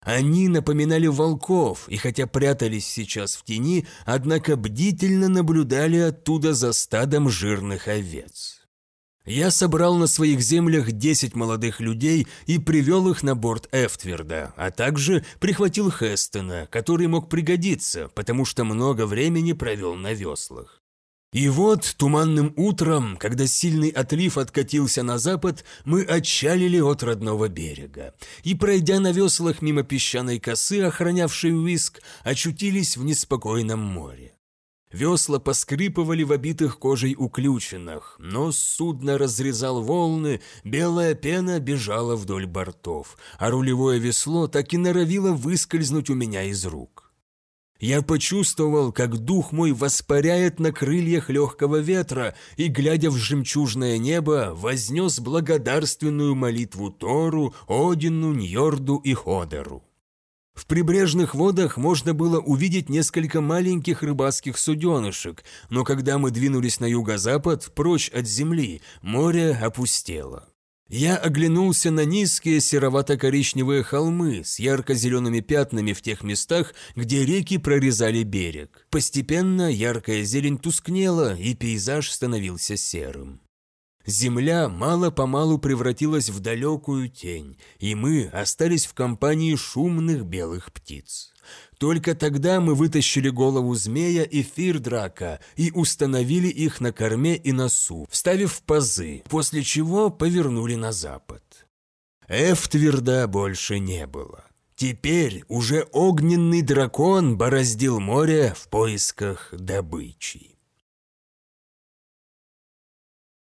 Они напоминали волков, и хотя прятались сейчас в тени, однако бдительно наблюдали оттуда за стадом жирных овец. Я собрал на своих землях 10 молодых людей и привел их на борт Эфтверда, а также прихватил Хестона, который мог пригодиться, потому что много времени провел на веслах. И вот туманным утром, когда сильный отлив откатился на запад, мы отчалили от родного берега. И, пройдя на веслах мимо песчаной косы, охранявшей Уиск, очутились в неспокойном море. Весла поскрипывали в обитых кожей уключенных, нос судна разрезал волны, белая пена бежала вдоль бортов, а рулевое весло так и норовило выскользнуть у меня из рук. Я почувствовал, как дух мой воспаряет на крыльях легкого ветра и, глядя в жемчужное небо, вознес благодарственную молитву Тору, Одину, Ньорду и Ходеру. В прибрежных водах можно было увидеть несколько маленьких рыбацких суденышек, но когда мы двинулись на юго-запад, прочь от земли, море опустело. Я оглянулся на низкие серовато-коричневые холмы с ярко-зелеными пятнами в тех местах, где реки прорезали берег. Постепенно яркая зелень тускнела, и пейзаж становился серым. Земля мало-помалу превратилась в далекую тень, и мы остались в компании шумных белых птиц. Только тогда мы вытащили голову змея и фирдрака и установили их на корме и носу, вставив в пазы, после чего повернули на запад. Эфтверда больше не было. Теперь уже огненный дракон бороздил море в поисках добычи.